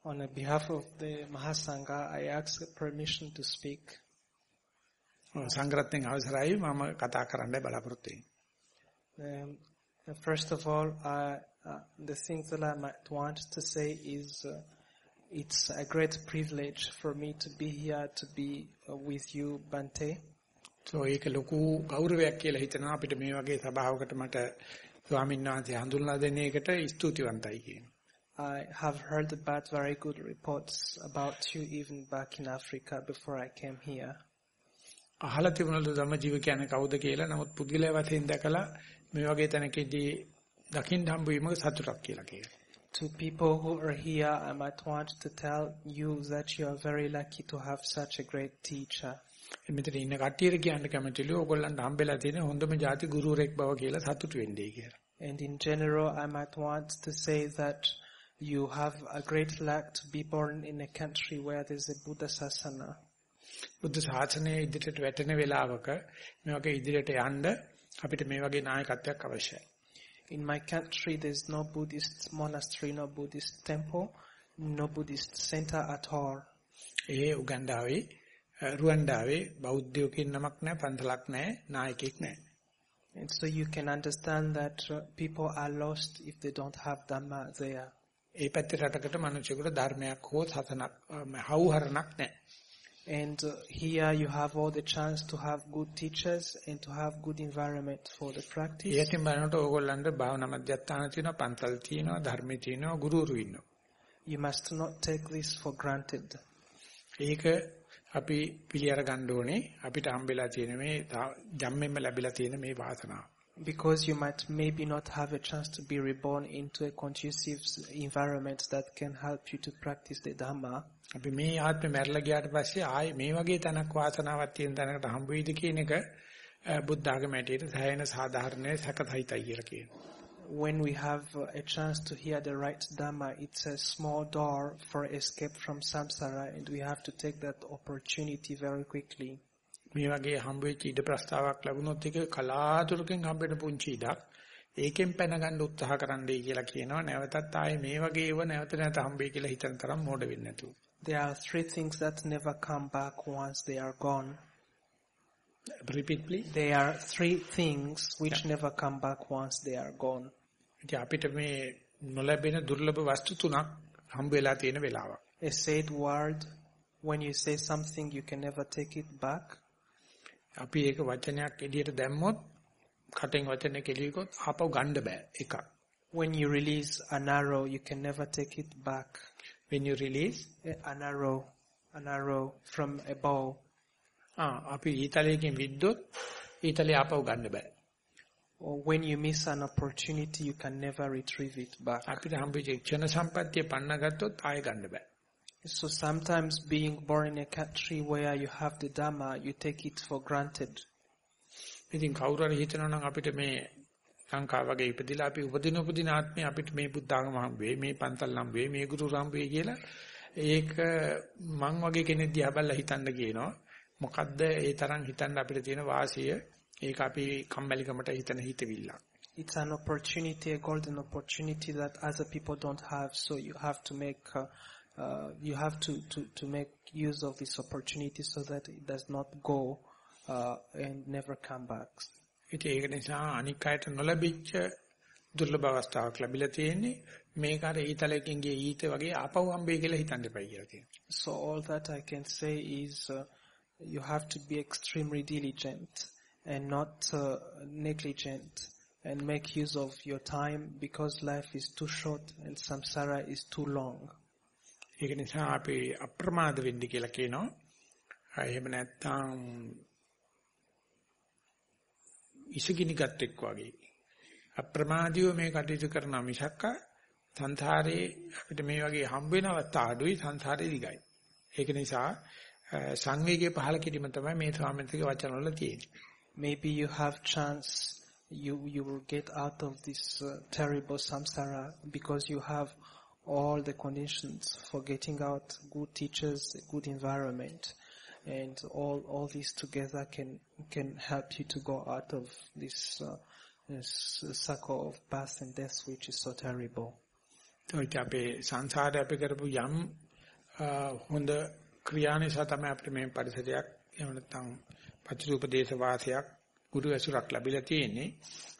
On behalf of the Mahasangha, I ask permission to speak. සංග්‍රහයෙන් අවසරයි මම කතා කරන්න බලාපොරොත්තු Um, first of all, uh, uh, the things that I might want to say is uh, it's a great privilege for me to be here to be uh, with you, Bante. so ඒක ලොකු ගෞරවයක් කියලා හිතනවා අපිට මේ වගේ සභාවකට මට ස්වාමීන් වහන්සේ හඳුන්ලා දෙන එකට ස්තුතිවන්තයි කියනවා. I have heard about very good reports about you even back in Africa before I came here. අහලා තිබුණලු ධම්මජීව කියන්නේ කවුද කියලා. නමුත් පුද්ගලයා වශයෙන් දැකලා මේ වගේ තැනකදී දකින්න හම්බ වීමක සතුටක් කියලා කියනවා. To people who are here, I might want to tell you that you are very lucky to have such a great teacher. මෙතන ඉන්න කට්ටියට කියන්න කැමතිලු ඕගොල්ලන්ට හම්බෙලා තියෙන හොඳම ಜಾති ගුරුවරෙක් බව කියලා සතුටු වෙන්නේ කියලා. And in general, I might want to say that you have a great luck to be born in a country where there's a Buddha Sasana. බුද්ධ ශාසනයේ ඉදිරියට වැටෙන වෙලාවක මේ වගේ ඉදිරියට යන්න අපිට මේ වගේ නායකත්වයක් අවශ්‍යයි. In my country, there's no Buddhist monastery, no Buddhist temple, no Buddhist center at all. ඒ උගන්ඩාවේ රුවන්ඩාවේ බෞද්ධයෝ කියන නමක් නැහැ, පන්සලක් නැහැ, නායකයෙක් නැහැ. And so you can understand that uh, people are lost if they don't have Dhamma there. ඒ පැත්තේ රටකට මිනිසෙකුට ධර්මයක් හෝ සතනක් හවුහරණක් නැහැ. And uh, here you have all the chance to have good teachers and to have good environment for the practice. ඒකෙන් බලනකොට ඕගොල්ලන්ට භාවනා මධ්‍යස්ථාන තියෙනවා, පන්සල් තියෙනවා, ධර්මයේ තියෙනවා, ගුරුවරු ඉන්නවා. You must not take this for granted. ඒක අපි පිළිඅර ගන්න ඕනේ. අපිට හම්බෙලා තියෙන මේ තා- ජම්මෙන්ම ලැබිලා තියෙන මේ වාසනාව. Because you might maybe not have a chance to be reborn into a conducive s- environment that can help you to practice the Dhamma. අපි මේ ආත්මේ මැරලා ගියාට පස්සේ ආයේ මේ වගේ තැනක් වාසනාවක් තියෙන තැනකට හම්බ වෙයිද කියන එක බුද්ධ ආගම ඇටියට සෑහෙන සාධාරණයි සැකසහිතයි කියලා කියනවා. When we have a chance to hear the right Dhamma, it's a small door for escape from samsara and we have to take that opportunity very quickly. මේ වගේ හම්බ වෙච්ච ඉඩ ප්‍රස්තාවක් ලැබුණොත් ඒක කලාතුරකින් හම්බෙන පුංචි ඉඩක්. ඒකෙන් පැන ගන්න උත්සාහ කරන්නයි කියලා කියනවා. නැවතත් ආයේ මේ වගේ ඒව නැවත නැවත හම්බෙයි කියලා හිතන තරම් මෝඩ වෙන්නේ නැතුව. There are three things that never come back once they are gone. repeat please. There are three things which never come back once they are gone. ඉතින් අපිට මේ නොලැබෙන දුර්ලභ වස්තු තුනක් හම්බ වෙලා තියෙන වෙලාවක්. A said word, when you say something, you can never take it back. අපි ඒක වචනයක් එළියට දැම්මොත් කටෙන් වචනයක් එළියකොත් ආපහු ගන්න බෑ එකක්. When you release an arrow, you can never take it back. when you release A- An arrow, an arrow from a bow. ආ අපි ඊතලයකින් විද්දොත් ඊතලේ ආපහු ගන්න බෑ. Or when you miss an opportunity, you can never retrieve it back. අපිට හම්බෙච්ච ක්ෂණ සම්පත්තිය පන්න ගත්තොත් ආයෙ ගන්න බෑ. So sometimes being born in a country where you have the Dhamma, you take it for granted. ඉතින් කවුරු හරි හිතනවා නම් අපිට මේ ලංකාව වගේ ඉපදිලා අපි උපදින උපදින ආත්මේ අපිට මේ බුද්ධ ආගම හම්බ වෙයි මේ පන්තල් හම්බ වෙයි මේ ගුරු හම්බ වෙයි කියලා ඒක මං වගේ කෙනෙක් දිහා බලලා හිතන්න කියනවා මොකද්ද ඒ තරම් හිතන්න අපිට තියෙන වාසිය ඒක අපි කම්මැලිකමට හිතන හිතවිල්ලක් It's an opportunity, a golden opportunity that other people don't have. So you have to make, uh, uh, you have to, to, to make use of this opportunity so that it does not go uh, and never come back. ඉතින් ඒක නිසා අනික් අයට නොලැබිච්ච දුර්ලභ අවස්ථාවක් ලැබිලා තියෙන්නේ මේක අර ඊතලකින් ගිය ඊත වගේ ආපහු හම්බෙයි කියලා හිතන්න එපයි කියලා තියෙනවා. So all that I can say is uh, you have to be extremely diligent and not uh, negligent and make use of your time because life is too short and samsara is too long. ඒක නිසා අපි අප්‍රමාද වෙන්න කියලා කියනවා. එහෙම නැත්නම් ඉසගිනි ගත්තෙක් වගේ. අප්‍රමාදීව මේ කටයුතු කරන මිසක්ක සංසාරේ අපිට මේ වගේ හම්බ වෙන අවස්ථා අඩුයි සංසාරේ දිගයි. ඒක නිසා අ, සංවේගය පහල කිරීම තමයි මේ ස්වාමීන්ගේ වචන වල තියෙන්නේ. Maybe you have chance, you, you will get out of this uh, terrible samsara because you have all the conditions for getting out, good teachers, a good environment, and all, all these together can, can help you to go out of this, uh, this circle of birth and death which is so terrible. ඒත් අපේ සංසාරේ අපි කරපු යම් අ, හොඳ ක්‍රියා නිසා තමයි අපිට මේ පරිසරයක් එහෙම නැත්නම් පච්චුපදේශ වාසයක් ගුරු ඇසුරක් ලැබිලා තියෙන්නේ.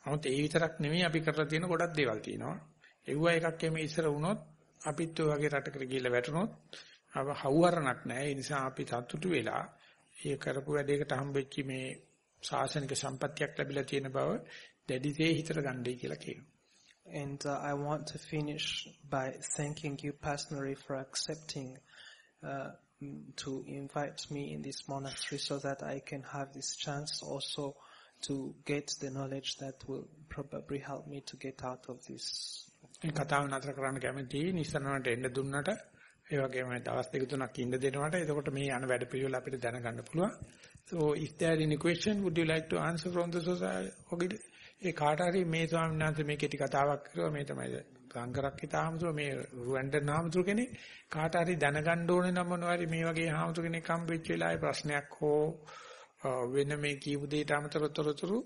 නමුත් ඒ විතරක් නෙමෙයි අපි කරලා තියෙන ගොඩක් දේවල් තියෙනවා. ඒව එකක් එමේ ඉස්සර වුණොත් අපිත් ඔය වගේ රටකට ගිහිල්ලා වැටුණොත් අව හවුහරණක් නැහැ. ඒ නිසා අපි සතුටු වෙලා ඒ කරපු වැඩේකට හම්බෙච්ච මේ ශාසනික සම්පත්තියක් ලැබිලා තියෙන බව දැඩිසේ හිතට ගන්නයි කියලා කියනවා. And uh, I want to finish by thanking you personally for accepting uh, m- to invite me in this monastery so that I can have this chance also to get the knowledge that will probably help me to get out of this. මේ කතාව නතර කරන්න කැමතියි නිස්සරණට එන්න දුන්නට ඒ වගේම දවස් දෙක තුනක් ඉන්න දෙනවට එතකොට මේ යන වැඩ පිළිවෙල අපිට දැනගන්න පුළුවන්. So is there any question would you like to answer from the society? ඒ කාට හරි මේ ස්වාමීන් වහන්සේ මේ කෙටි කතාවක් කරුවා මේ තමයි සංකරක්කිත ආමතුරු මේ රුවන්ඩන් ආමතුරු කෙනෙක් කාට හරි දැනගන්න ඕනේ නම් මොනවාරි මේ වගේ ආමතුරු කෙනෙක් හම්බෙච්ච වෙලාවේ ප්‍රශ්නයක් හෝ වෙන මේ කියපු දෙයට අමතරව තොරතුරු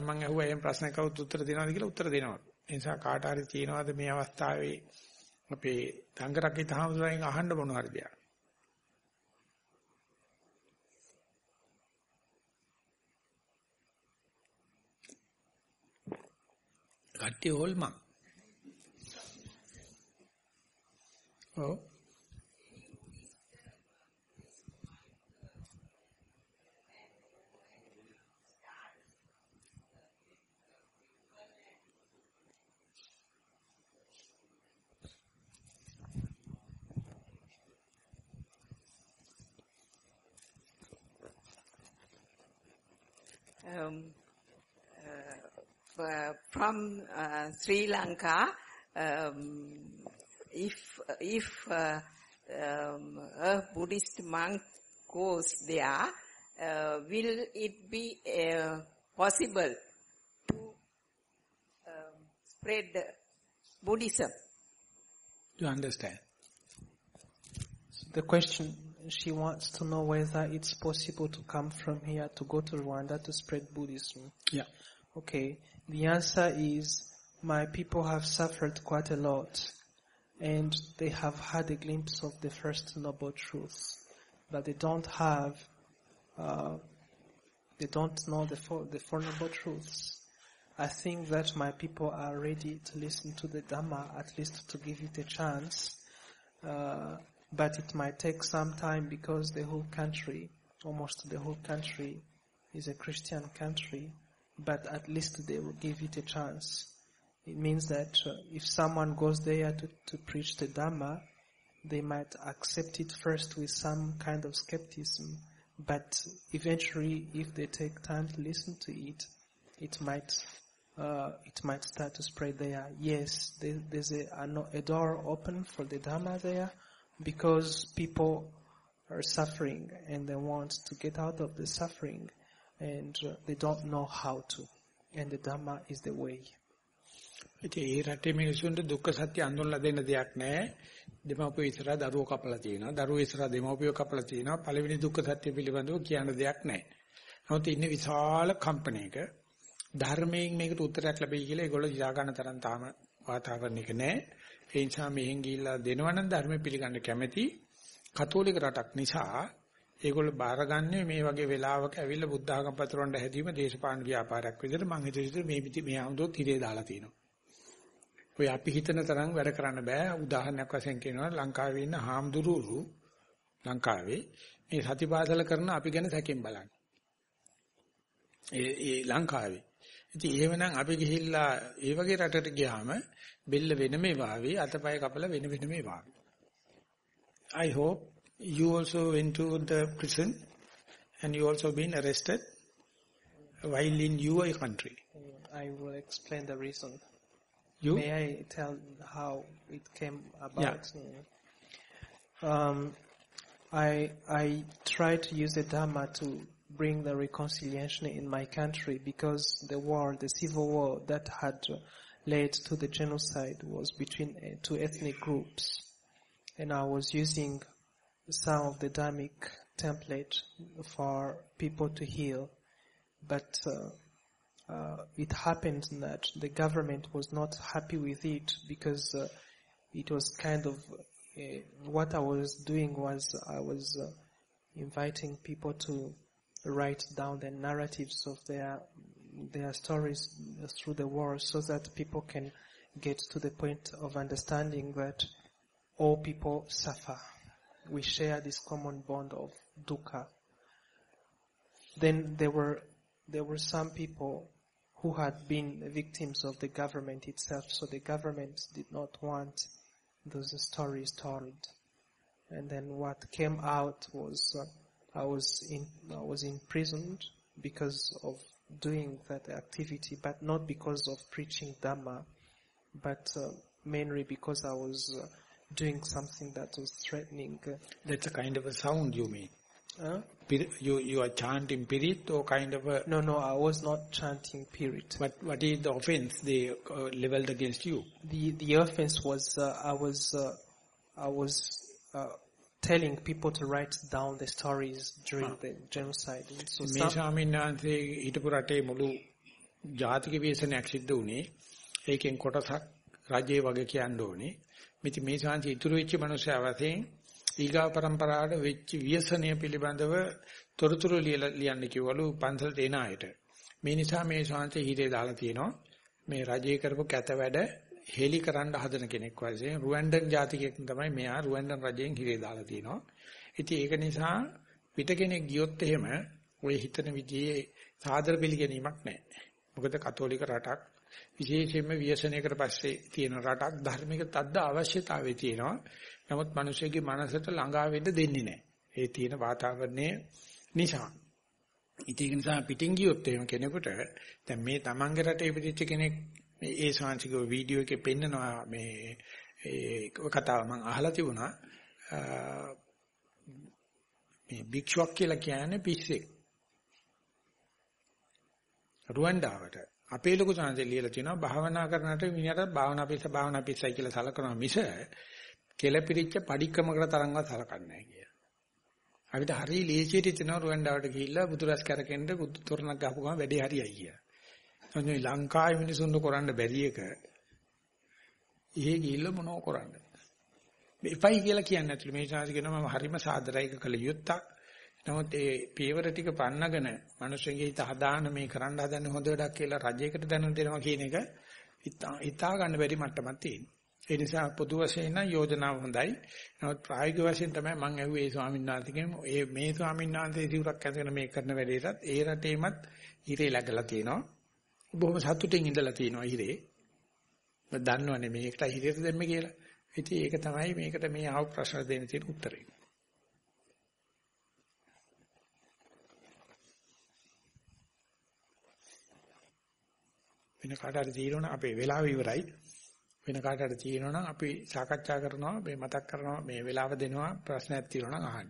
මම අහුවා එහෙම ප්‍රශ්නයක් කවුත් උත්තර දෙනවද කියලා උත්තර දෙනවා. ඒ නිසා කාට හරි තියෙනවද මේ අවස්ථාවේ අපේ සංකරක්කිත ආමතුරුගෙන් අහන්න මොනවාරි දෙයක්. කට්ටිය හොල්මන්. ඔව්. Um, uh, from uh, Sri Lanka, um, if if uh, um, a Buddhist monk goes there, uh, will it be uh, possible to um, spread Buddhism? You understand? The question she wants to know whether it's possible to come from here to go to Rwanda to spread Buddhism. Yeah. Okay. The answer is my people have suffered quite a lot and they have had a glimpse of the first noble truth, but they don't have, uh, they don't know the four, the four noble truths. I think that my people are ready to listen to the Dhamma, at least to give it a chance. Uh, but it might take some time because the whole country, almost the whole country, is a Christian country, but at least they will give it a chance. It means that uh, if someone goes there to, to preach the Dhamma, they might accept it first with some kind of skepticism, but eventually if they take time to listen to it, it might uh, it might start to spread there. Yes, there, there's a, a, door open for the Dhamma there, because people are suffering and they want to get out of the suffering and uh, they don't know how to. And the Dhamma is the way. ඉතින් ඒ රටේ මිනිසුන්ට දුක්ඛ සත්‍ය අඳුනලා දෙන්න දෙයක් නැහැ. දෙමව්පියෝ ඉස්සරහා දරුවෝ කපලා තියෙනවා. දරුවෝ ඉස්සරහා දෙමව්පියෝ කපලා තියෙනවා. පළවෙනි දුක්ඛ සත්‍ය පිළිබඳව කියන්න දෙයක් නැහැ. නමුත් ඉන්නේ විශාල කම්පනයක ධර්මයෙන් මේකට උත්තරයක් ලැබෙයි කියලා ඒගොල්ලෝ හිතා ගන්න තරම් තාම වාතාවරණයක නැහැ. ඒ නිසා මෙහෙන් ගිහිල්ලා දෙනවනම් ධර්ම පිළිගන්න කැමැති කතෝලික රටක් නිසා ඒගොල්ලෝ බාරගන්නේ මේ වගේ වෙලාවක ඇවිල්ලා බුද්ධ ආගම පතරවන්න හැදීම දේශපාලන ව්‍යාපාරයක් විදිහට මම හිතුවේ මේ මේ ආමුදෝ තිරේ දාලා තියෙනවා. ඔය අපි හිතන තරම් වැඩ කරන්න බෑ. උදාහරණයක් වශයෙන් කියනවා ලංකාවේ ඉන්න හාමුදුරුවෝ ලංකාවේ මේ සතිපාසල කරන අපි ගැන සැකෙන් බලන්න. ඒ ඒ ලංකාවේ. ඉතින් එහෙමනම් අපි ගිහිල්ලා ඒ වගේ රටකට ගියාම බෙල්ල වෙන මේ වාවේ අතපය කපලා වෙන වෙන මේ වාවේ. I hope you also went to the prison and you also been arrested while in your country. I will explain the reason. You? May I tell how it came about? Um, I I try to use the Dhamma to bring the reconciliation in my country because the war, the civil war that had led to the genocide was between uh, two ethnic groups. And I was using some of the Dhammic template for people to heal. But uh, uh, it happened that the government was not happy with it because uh, it was kind of what I was doing was I was inviting people to write down the narratives of their their stories through the war so that people can get to the point of understanding that all people suffer. We share this common bond of dukkha. Then there were there were some people who had been victims of the government itself, so the government did not want those stories told. And then what came out was uh, I was in I was imprisoned because of doing that activity, but not because of preaching Dhamma, but uh, mainly because I was uh, doing something that was threatening. Uh, That's a kind of a sound you mean. huh? You, you are chanting pirit or kind of a, No, no, I was not chanting Pirit. what, what is the offense they uh, leveled against you? The the offense was uh, I was uh, I was uh, telling people to write down the stories during the genocide. So මේ වහන්සේ හිටපු රටේ මුළු ජාතික ව්‍යසනයක් සිද්ධ වුණේ ඒකෙන් කොටසක් රජයේ වගේ කියන්න ඕනේ. මිති මේ ශාන්ති ඉතුරු වෙච්ච මනුස්සයා වශයෙන් ඊගා પરම්පරාවට වෙච්ච ව්‍යසනය පිළිබඳව තොරතුරු ලියන්න කිව්වලු පන්සලට එන අයට. මේ නිසා මේ ශාන්ති හිතේ දාලා තියෙනවා මේ රජයේ කරපු කැත වැඩ හෙලි කරන්න හදන කෙනෙක් වශයෙන් රුවන්ඩන් ජාතිකයෙක් තමයි මෙයා රුවන්ඩන් රජයෙන් හිරේ දාලා තියෙනවා. ඉතින් ඒක නිසා පිට කෙනෙක් ගියොත් එහෙම ඔය හිතන විදිහේ සාදර පිළිගැනීමක් නැහැ. මොකද කතෝලික රටක් විශේෂයෙන්ම ව්‍යසනයකට පස්සේ තියෙන රටක් ධර්මික තද්ද අවශ්‍යතාවය තියෙනවා. නමුත් මිනිස්සුගේ මනසට ළඟා වෙන්න දෙන්නේ නැහැ. ඒ තියෙන වාතාවරණය නිසා. ඉතින් ඒක නිසා පිටින් ගියොත් එහෙම කෙනෙකුට දැන් මේ තමන්ගේ රටේ ඉපදිච්ච කෙනෙක් මේ ඒ ශාන්තික වීඩියෝ එකේ පෙන්නනවා මේ ඒ කතාව මම අහලා තිබුණා. අ, මේ භික්ෂුවක් කියලා කියන්නේ පිස්සෙක්. රුවන්ඩාවට අපේ ලොකු සංසය ලියලා තියෙනවා භාවනා කරනට මිනිහට භාවනා පිස්ස භාවනා පිස්සයි කියලා සලකනවා මිස කෙලපිරිච්ච padikkamakකට තරම්වත් සලකන්නේ නැහැ කියලා. අපිට හරිය ලේසියට හිතෙනවා රුවන්ඩාවට ගිහිල්ලා බුදුරස් කරකෙන්න බුදු තොරණක් ගහපු ගමන් වැඩේ හරියයි කියලා. මොන්නේ ලංකාවේ මිනිසුන්ව කරන්න බැරි එක. ඉහි ගිහිල්ලා මොනව කරන්නේ? එපයි කියලා කියන්නේ නැතුළු මේ ශාසි කියනවා මම හරිම සාදරයික කළ යුත්තක්. නමුත් ඒ පියවර ටික පන්නගෙන මිනිස්සුන්ගේ හිත හදාන මේ කරන්න හදන්නේ හොඳ වැඩක් කියලා රජයකට දැනුම් දෙනවා කියන එක හිතා හිතා ගන්න බැරි මට්ටමක් තියෙනවා. ඒ නිසා පොදු වශයෙන් නම් යෝජනාව හොඳයි. නමුත් ප්‍රායෝගික වශයෙන් තමයි මම ඇහුවේ ඒ ස්වාමීන් වහන්සේගෙන් ඒ මේ ස්වාමීන් වහන්සේ සිවුරක් ඇඳගෙන මේ කරන වැඩේටත් ඒ රටේමත් හිරේ läගලා තියෙනවා. බොහොම සතුටින් ඉඳලා තියෙනවා හිරේ. මම දන්නවනේ මේකට හිරේට දෙන්න කියලා. ඉතින් ඒක තමයි මේකට මේ ආව ප්‍රශ්න දෙන්න තියෙන උත්තරේ. වෙන කාට හරි තියෙනවනම් අපේ වෙලාව ඉවරයි. වෙන කාට හරි තියෙනවනම් අපි සාකච්ඡා කරනවා මේ මතක් කරනවා මේ වෙලාව දෙනවා ප්‍රශ්නයක් තියෙනවනම් අහන්න.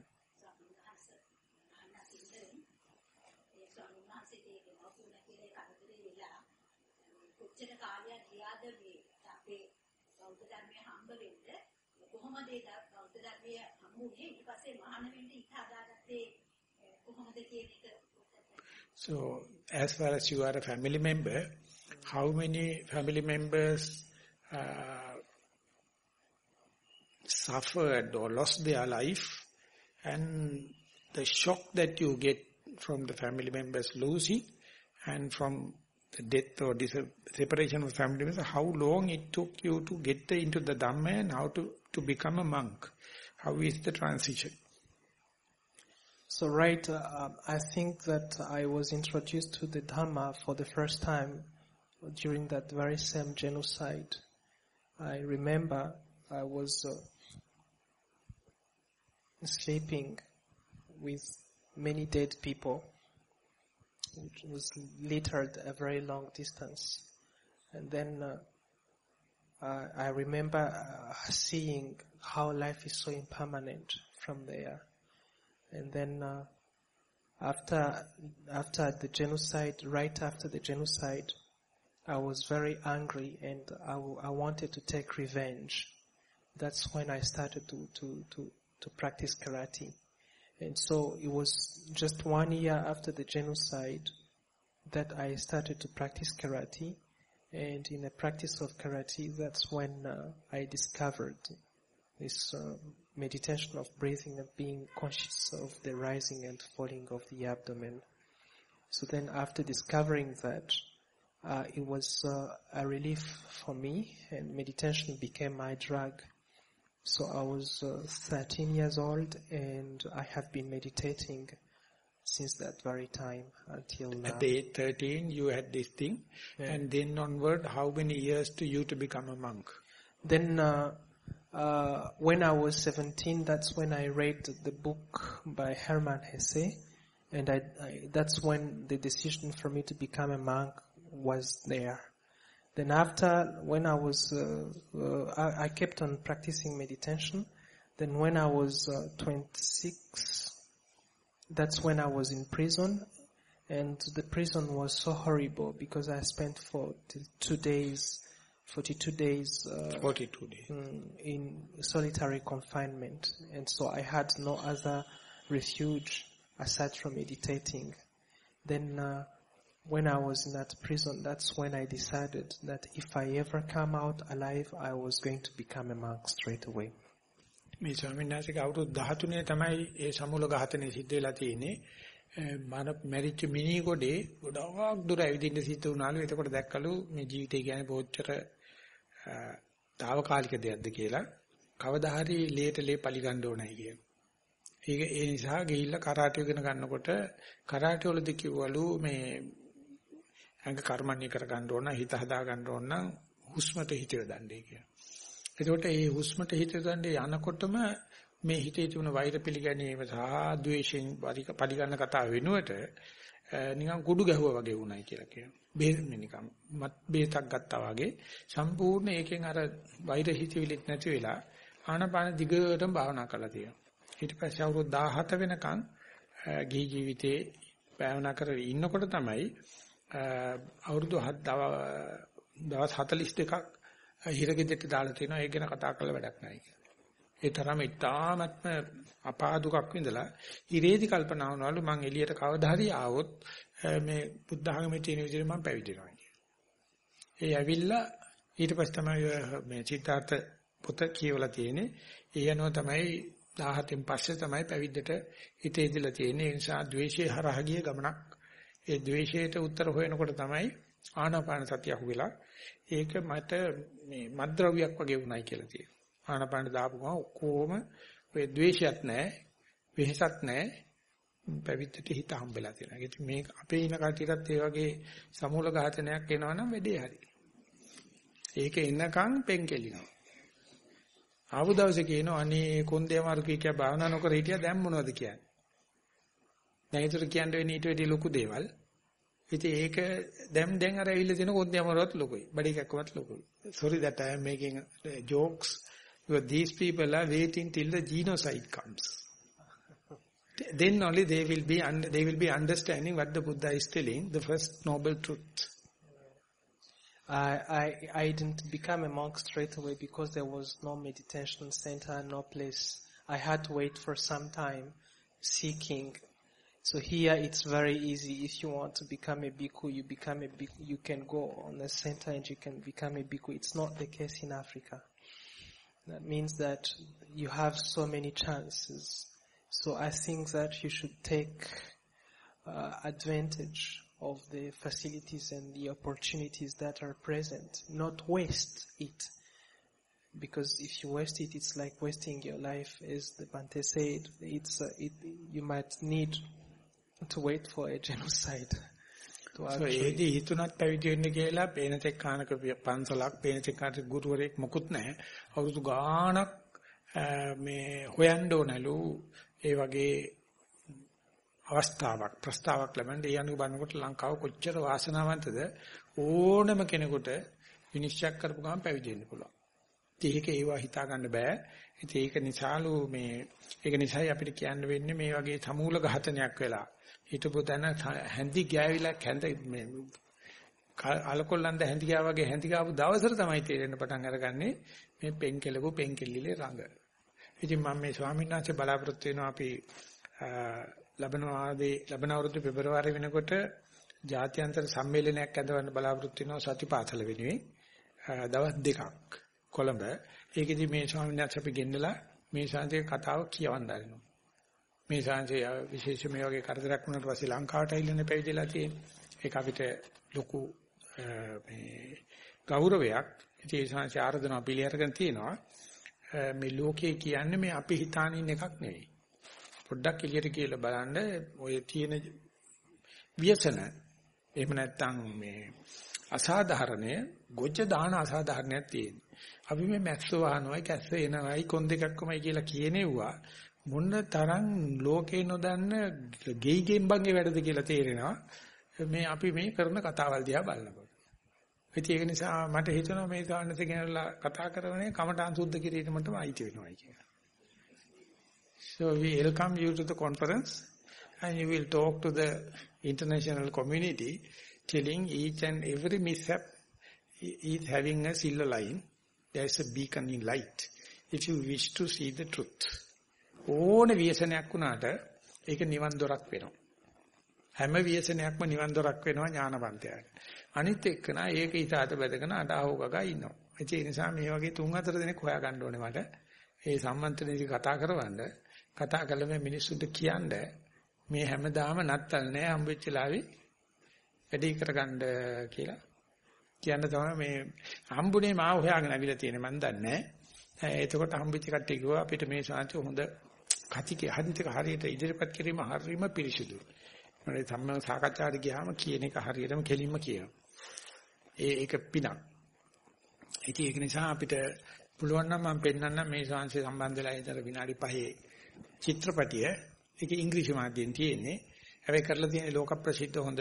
කොහොමද ඒ ද- බෞද්ධ ධර්මය හම්බුනේ ඊට පස්සේ මහාන වෙන්න ඉත හදාගත්තේ eh, කොහොමද කියන එක So as far as you are a family member, how many family members uh, suffered or lost their life and the shock that you get from the family members losing and from the death or dis- separation of family members, how long it took you to get into the Dhamma and how to, to become a monk? How is the transition? So right, uh, I think that I was introduced to the Dhamma for the first time during that very same genocide. I remember I was uh, sleeping with many dead people, which was littered a very long distance. And then uh, I, I remember uh, seeing how life is so impermanent from there. And then uh, after after the genocide, right after the genocide, I was very angry and I, I wanted to take revenge. That's when I started to, to, to, to practice karate. And so it was just one year after the genocide that I started to practice karate. And in the practice of karate, that's when uh, I discovered this uh, meditation of breathing and being conscious of the rising and falling of the abdomen. So then after discovering that, uh, it was uh, a relief for me and meditation became my drug. So I was uh, 13 years old and I have been meditating since that very time until now. At the age 13, you had this thing. Yeah. And then onward, how many years to you to become a monk? Then, uh, uh, when I was 17, that's when I read the book by Hermann Hesse, and I, I, that's when the decision for me to become a monk was there. Then after, when I was, uh, uh, I, I kept on practicing meditation. Then when I was uh, 26, that's when I was in prison. And the prison was so horrible because I spent for two days, 42 days, uh, 42 days. mm, in solitary confinement. And so I had no other refuge aside from meditating. Then uh, when I was in that prison, that's when I decided that if I ever come out alive, I was going to become a monk straight away. මේ ස්වාමීන් වහන්සේගේ අවුරුදු 13 තමයි ඒ සමුල ඝාතනය සිද්ධ වෙලා තියෙන්නේ. මන මැරිච්ච මිනි ගොඩේ ගොඩාක් දුර ඇවිදින්න සිද්ධ වුණාලු. එතකොට දැක්කලු මේ ජීවිතය කියන්නේ බොච්චර తాවකාලික දෙයක්ද කියලා. කවදා හරි ලේට ලේ පලි ගන්න ඕනයි කියන. ඒක ඒ නිසා ගිහිල්ලා කරාටි ඉගෙන ගන්නකොට කරාටි වලදී කිව්වලු මේ අංග කර්මන්නේ කර ගන්න ඕන හිත හදා ගන්න ඕන නම් හුස්මට හිත යොදන්නේ කියලා. එතකොට මේ හුස්මට හිත යොදන්නේ යනකොටම මේ හිතේ තිබුණ වෛර පිළිගැනීම සහ ද්වේෂයෙන් පරිගන්න කතාව වෙනුවට නිකන් කුඩු ගැහුවා වගේ වුණයි කියලා කියනවා. බේ නිකන් මත් බේතක් ගත්තා වගේ සම්පූර්ණ ඒකෙන් අර වෛර හිතවිලිත් නැති වෙලා ආනපාන දිගටම භාවනා කරලා තියෙනවා. ඊට පස්සේ අවුරුදු 17 වෙනකන් ගිහි ජීවිතේ භාවනා කරගෙන ඉන්නකොට තමයි අවුරුදු 7 දවස් 42ක් හිරගෙදෙට්ට දාලා තිනවා ඒක ගැන කතා කරලා වැඩක් නැහැ කියලා. ඒ තරම ඉතාමත්ම අපාදුකක් විඳලා ඉරේදි කල්පනා වුණාලු මං එළියට කවදා හරි ආවොත් මේ බුද්ධ ආගමේ තියෙන විදිහට මං පැවිදෙනවා කියලා. ඒ ඇවිල්ලා ඊට පස්සේ තමයි මේ චිත්තාර්ථ පොත කියවලා තියෙන්නේ. ඒ අනුව තමයි 17න් පස්සේ තමයි පැවිද්දට හිත ඉදලා තියෙන්නේ. ඒ නිසා ද්වේෂය හරහා ගිය ගමනක්. ඒ ද්වේෂයට උත්තර හොයනකොට තමයි ආනාපාන සතිය අහුවෙලා ඒක මට මේ මද්ද්‍රව්‍යයක් වගේ වුණයි කියලා තියෙනවා. ආනාපාන දාපු ගමන් ඔක්කොම ඔය ද්වේෂයක් නැහැ, වෙහසක් නැහැ. පැවිද්දට හිත හම්බෙලා තියෙනවා. ඒක මේ අපේ ඉන කටියටත් ඒ වගේ සමූල ඝාතනයක් එනවනම් වැඩේ හරි. ඒක එනකන් පෙන්කෙලිනවා. ආපු දවසේ කියනවා අනේ කොන්දේ අමාරු කී කිය භාවනා නොකර හිටියා දැන් මොනවද කියන්නේ? දැන් ඒතර කියන්න වෙන්නේ ඊට වැඩි ලොකු දේවල්. ඉතින් ඒක දැන් දැන් අර ඇවිල්ලා තියෙන කොන්දේ අමාරුවත් ලොකුයි. බඩ එකක්වත් ලොකුයි. Sorry that I am making jokes because these people are waiting till the genocide comes. Then only they will be they will be understanding what the Buddha is telling, the first noble truth. I, I, I didn't become a monk straight away because there was no meditation center, no place. I had to wait for some time seeking. so here it's very easy. If you want to become a bhikkhu, you become a bhikkhu. You can go on the center and you can become a bhikkhu. It's not the case in Africa. That means that you have so many chances. So I think that you should take uh, advantage of the facilities and the opportunities that are present, not waste it. Because if you waste it, it's like wasting your life, as the Bante said. It's uh, it, you might need to wait for a genocide. So ඒදී හිතුණත් පැවිදි වෙන්න කියලා පේන තෙක් කානක පන්සලක් පේන තෙක් කාට ගුරුවරයෙක් මොකුත් නැහැ. අවුරුදු ගාණක් මේ හොයන්න ඕනලු ඒ වගේ අවස්ථාවක් ප්‍රස්තාවක් ලැබෙන්න ඒ අනුව බලනකොට ලංකාව කොච්චර වාසනාවන්තද ඕනම කෙනෙකුට විනිශ්චය කරපු ගමන් පැවිදි වෙන්න පුළුවන්. ඒක ඒවා හිතා ගන්න බෑ. ඉතින් ඒක නිසාලු මේ ඒක නිසායි අපිට කියන්න වෙන්නේ මේ වගේ සමූල ඝාතනයක් වෙලා හිටපු තැන හැඳි ගෑවිලා හැඳ මේ අලකොල්ලන්ද හැඳි ගෑ වගේ හැඳි ගාපු දවසට තමයි තේරෙන්න පටන් අරගන්නේ මේ පෙන් කෙලපු පෙන් කෙල්ලිලේ රඟ. ඉතින් මම මේ ස්වාමීන් වහන්සේ බලාපොරොත්තු වෙනවා අපි ලබන ආදී ලබන අවුරුදු පෙබරවාරි වෙනකොට ජාත්‍යන්තර සම්මේලනයක් ඇඳවන්න බලාපොරොත්තු වෙනවා සතිපාසල වෙනුවෙන් දවස් දෙකක් කොළඹ. ඒකෙදි මේ ස්වාමීන් වහන්සේ අපි ගෙන්නලා මේ ශාන්තික කතාව කියවන්න ආරිනවා. මේ ශාන්තිය විශේෂ මේ වගේ කරදරයක් වුණාට පස්සේ ලංකාවට ඇවිල්ලානේ පැවිදිලා තියෙන්නේ. ඒක අපිට ලොකු මේ ගෞරවයක්. ඉතින් ඒ ශාන්තිය ආරාධනා පිළිඅරගෙන තියෙනවා. මේ ලෝකේ කියන්නේ මේ අපි හිතානින් එකක් නෙවෙයි. පොඩ්ඩක් එළියට කියලා බලන්න ඔය තියෙන ව්‍යසන එහෙම නැත්නම් මේ අසාධාරණය ගොජ දාන අසාධාරණයක් තියෙනවා. අපි මේ මැක්ස් වහනවායි කැස්ස එනවායි කොන් දෙකක්මයි කියලා කියනෙව්වා මොන තරම් ලෝකේ නොදන්න ගෙයි ගෙම්බන්ගේ වැඩද කියලා තේරෙනවා. මේ අපි මේ කරන කතාවල් දිහා බලනකොට. ඉතින් ඒක නිසා මට හිතෙනවා මේ සාන්නත ගැනලා කතා කරන්නේ කමඨාන් සුද්ධ කිරීමටම අයිති වෙනවායි කියලා. So we welcome you to the conference and you will talk to the international community telling each and every mishap is having a silver line. There is a beacon in light. If you wish to see the truth. ඕන ව්‍යසනයක් වුණාට ඒක නිවන් දොරක් වෙනවා. හැම ව්‍යසනයක්ම නිවන් දොරක් වෙනවා ඥානවන්තයාට. අනිත් එක්කන ඒක ඉතාලට බැදගෙන අඩාහෝ ගගා ඉන්නවා. ඒ නිසා මේ වගේ තුන් හතර දෙනෙක් හොයාගන්න ඕනේ මට. ඒ සම්මන්ත්‍රණයේදී කතා කරවන්න කතා කළ මේ මිනිස්සුන්ට කියන්න මේ හැමදාම නත්තල් නෑ හම්බෙච්ච ලාවේ වැඩි කරගන්න කියලා කියන්න තමයි මේ හම්බුනේ මාව හොයාගෙන අවිලා තියෙන්නේ මන් දන්නේ නෑ. එතකොට හම්බෙච්ච කට්ටිය කිව්වා අපිට මේ ශාන්ති හොඳ කතිකේ හදින්තක හරියට ඉදිරිපත් කිරීම හරීම පිරිසිදුයි. මම සම්ම සාකච්ඡාවට ගියාම කියන එක හරියටම කෙලින්ම කියනවා. ඒ ඒක පිනක්. ඉතින් ඒක නිසා අපිට පුළුවන් නම් මම පෙන්නන්නම් මේ ශාන්ති සම්බන්ධ වෙලා ඉතර විනාඩි 5 චිත්‍රපටිය ඒක ඉංග්‍රීසි මාධ්‍යයෙන් තියෙන්නේ. හැබැයි කරලා තියෙන ලෝක ප්‍රසිද්ධ හොඳ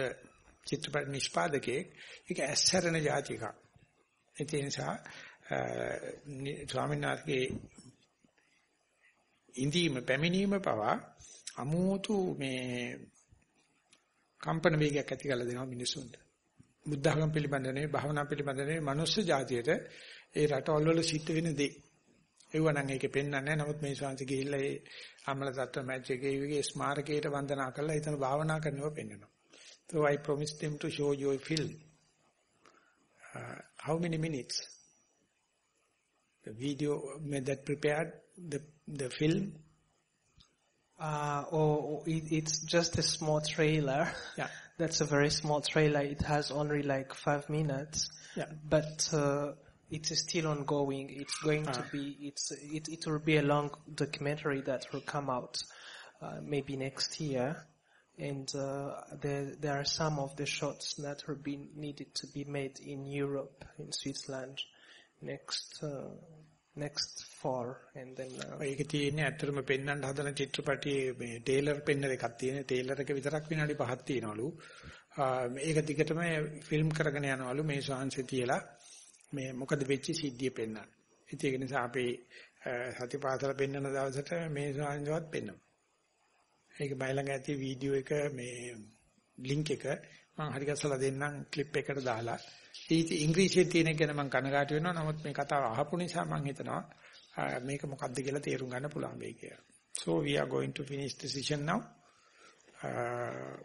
චිත්‍රපට නිෂ්පාදකයෙක් ඒක ඇස්සරණ જાති එකක්. ඒ නිසා ස්වාමීන් වහන්සේගේ ඉන්දීම පැමිණීම පවා අමෝතු මේ කම්පන වේගයක් ඇති කරලා දෙනවා මිනිසුන්ට. බුද්ධඝම පිළිබඳ නෙවෙයි භාවනා පිළිබඳ නෙවෙයි මනුස්ස జాතියට ඒ රටවල් වල සිද්ධ වෙන දේ. ඒව නම් ඒකේ පෙන්වන්නේ නැහැ. නමුත් මේ ශාන්ති ගිහිල්ලා ඒ අමල තත්ත්ව මැච් එකේ විගේ ස්මාරකයට වන්දනා කරලා එතන භාවනා කරනවා පෙන්වනවා. So I promised them to show you a film. Uh, how many minutes? The video that prepared the the film. Uh, oh, it, it's just a small trailer. Yeah. That's a very small trailer. It has only like five minutes. Yeah. But uh, it is still ongoing. It's going to Ah. be. It's it it will be a long documentary that will come out uh, maybe next year. And uh, there there are some of the shots that will be needed to be made in Europe, in Switzerland, next uh, next fall, and then. Uh, ඒක තියෙන්නේ ඇත්තටම පෙන්වන්න හදන චිත්‍රපටියේ මේ Taylor පෙන්නර එකක් තියෙන Taylor එක විතරක් විනාඩි 5ක් තියෙනවලු. ආ, මේක දිගටම ෆිල්ම් කරගෙන යනවලු මේ ශාන්සේ තියලා මේ මොකද වෙච්ච සිද්ධිය පෙන්වන්න. ඉතින් ඒක නිසා අපි ආ, සතිපාසල පෙන්වන දවසට මේ ශාන්සවත් පෙන්වමු. ඒක බයලඟ ඇති වීඩියෝ එක මේ ලින්ක් එක මම හරි ගස්සලා දෙන්නම් ක්ලිප් එකට දාලා. ඊට ඉංග්‍රීසියෙන් තියෙන එක ගැන මම කනගාටු වෙනවා. නමුත් මේ කතාව අහපු නිසා මම හිතනවා ආ, මේක මොකක්ද කියලා තේරුම් ගන්න පුළුවන් වෙයි කියලා. So we are going to finish the session now. Uh,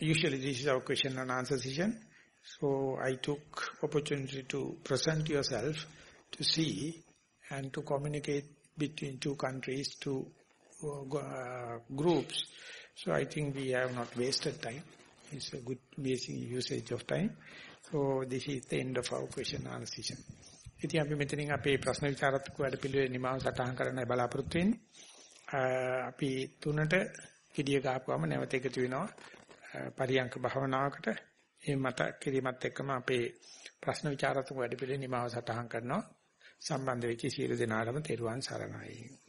usually this is our question and answer session. So I took opportunity to present yourself to see and to communicate between two countries, two uh, go- uh, groups. So I think we have not wasted time. It's a good basic usage of time. So this is the end of our question and answer session. ඉතින් අපි මෙතනින් අපේ ප්‍රශ්න විචාරත්මක වැඩපිළිවෙල නිමාව සටහන් කරන්නයි බලාපොරොත්තු වෙන්නේ. අ, අපි තුනට කිඩිය ගහපුවම නැවත එකතු වෙනවා අ, පරියංක භාවනාවකට. මේ මත කිරීමත් එක්කම අපේ ප්‍රශ්න විචාරත්මක වැඩපිළිවෙල නිමාව සටහන් කරනවා. සම්බන්ධ වෙච්ච සියලු දෙනාටම තෙරුවන් සරණයි.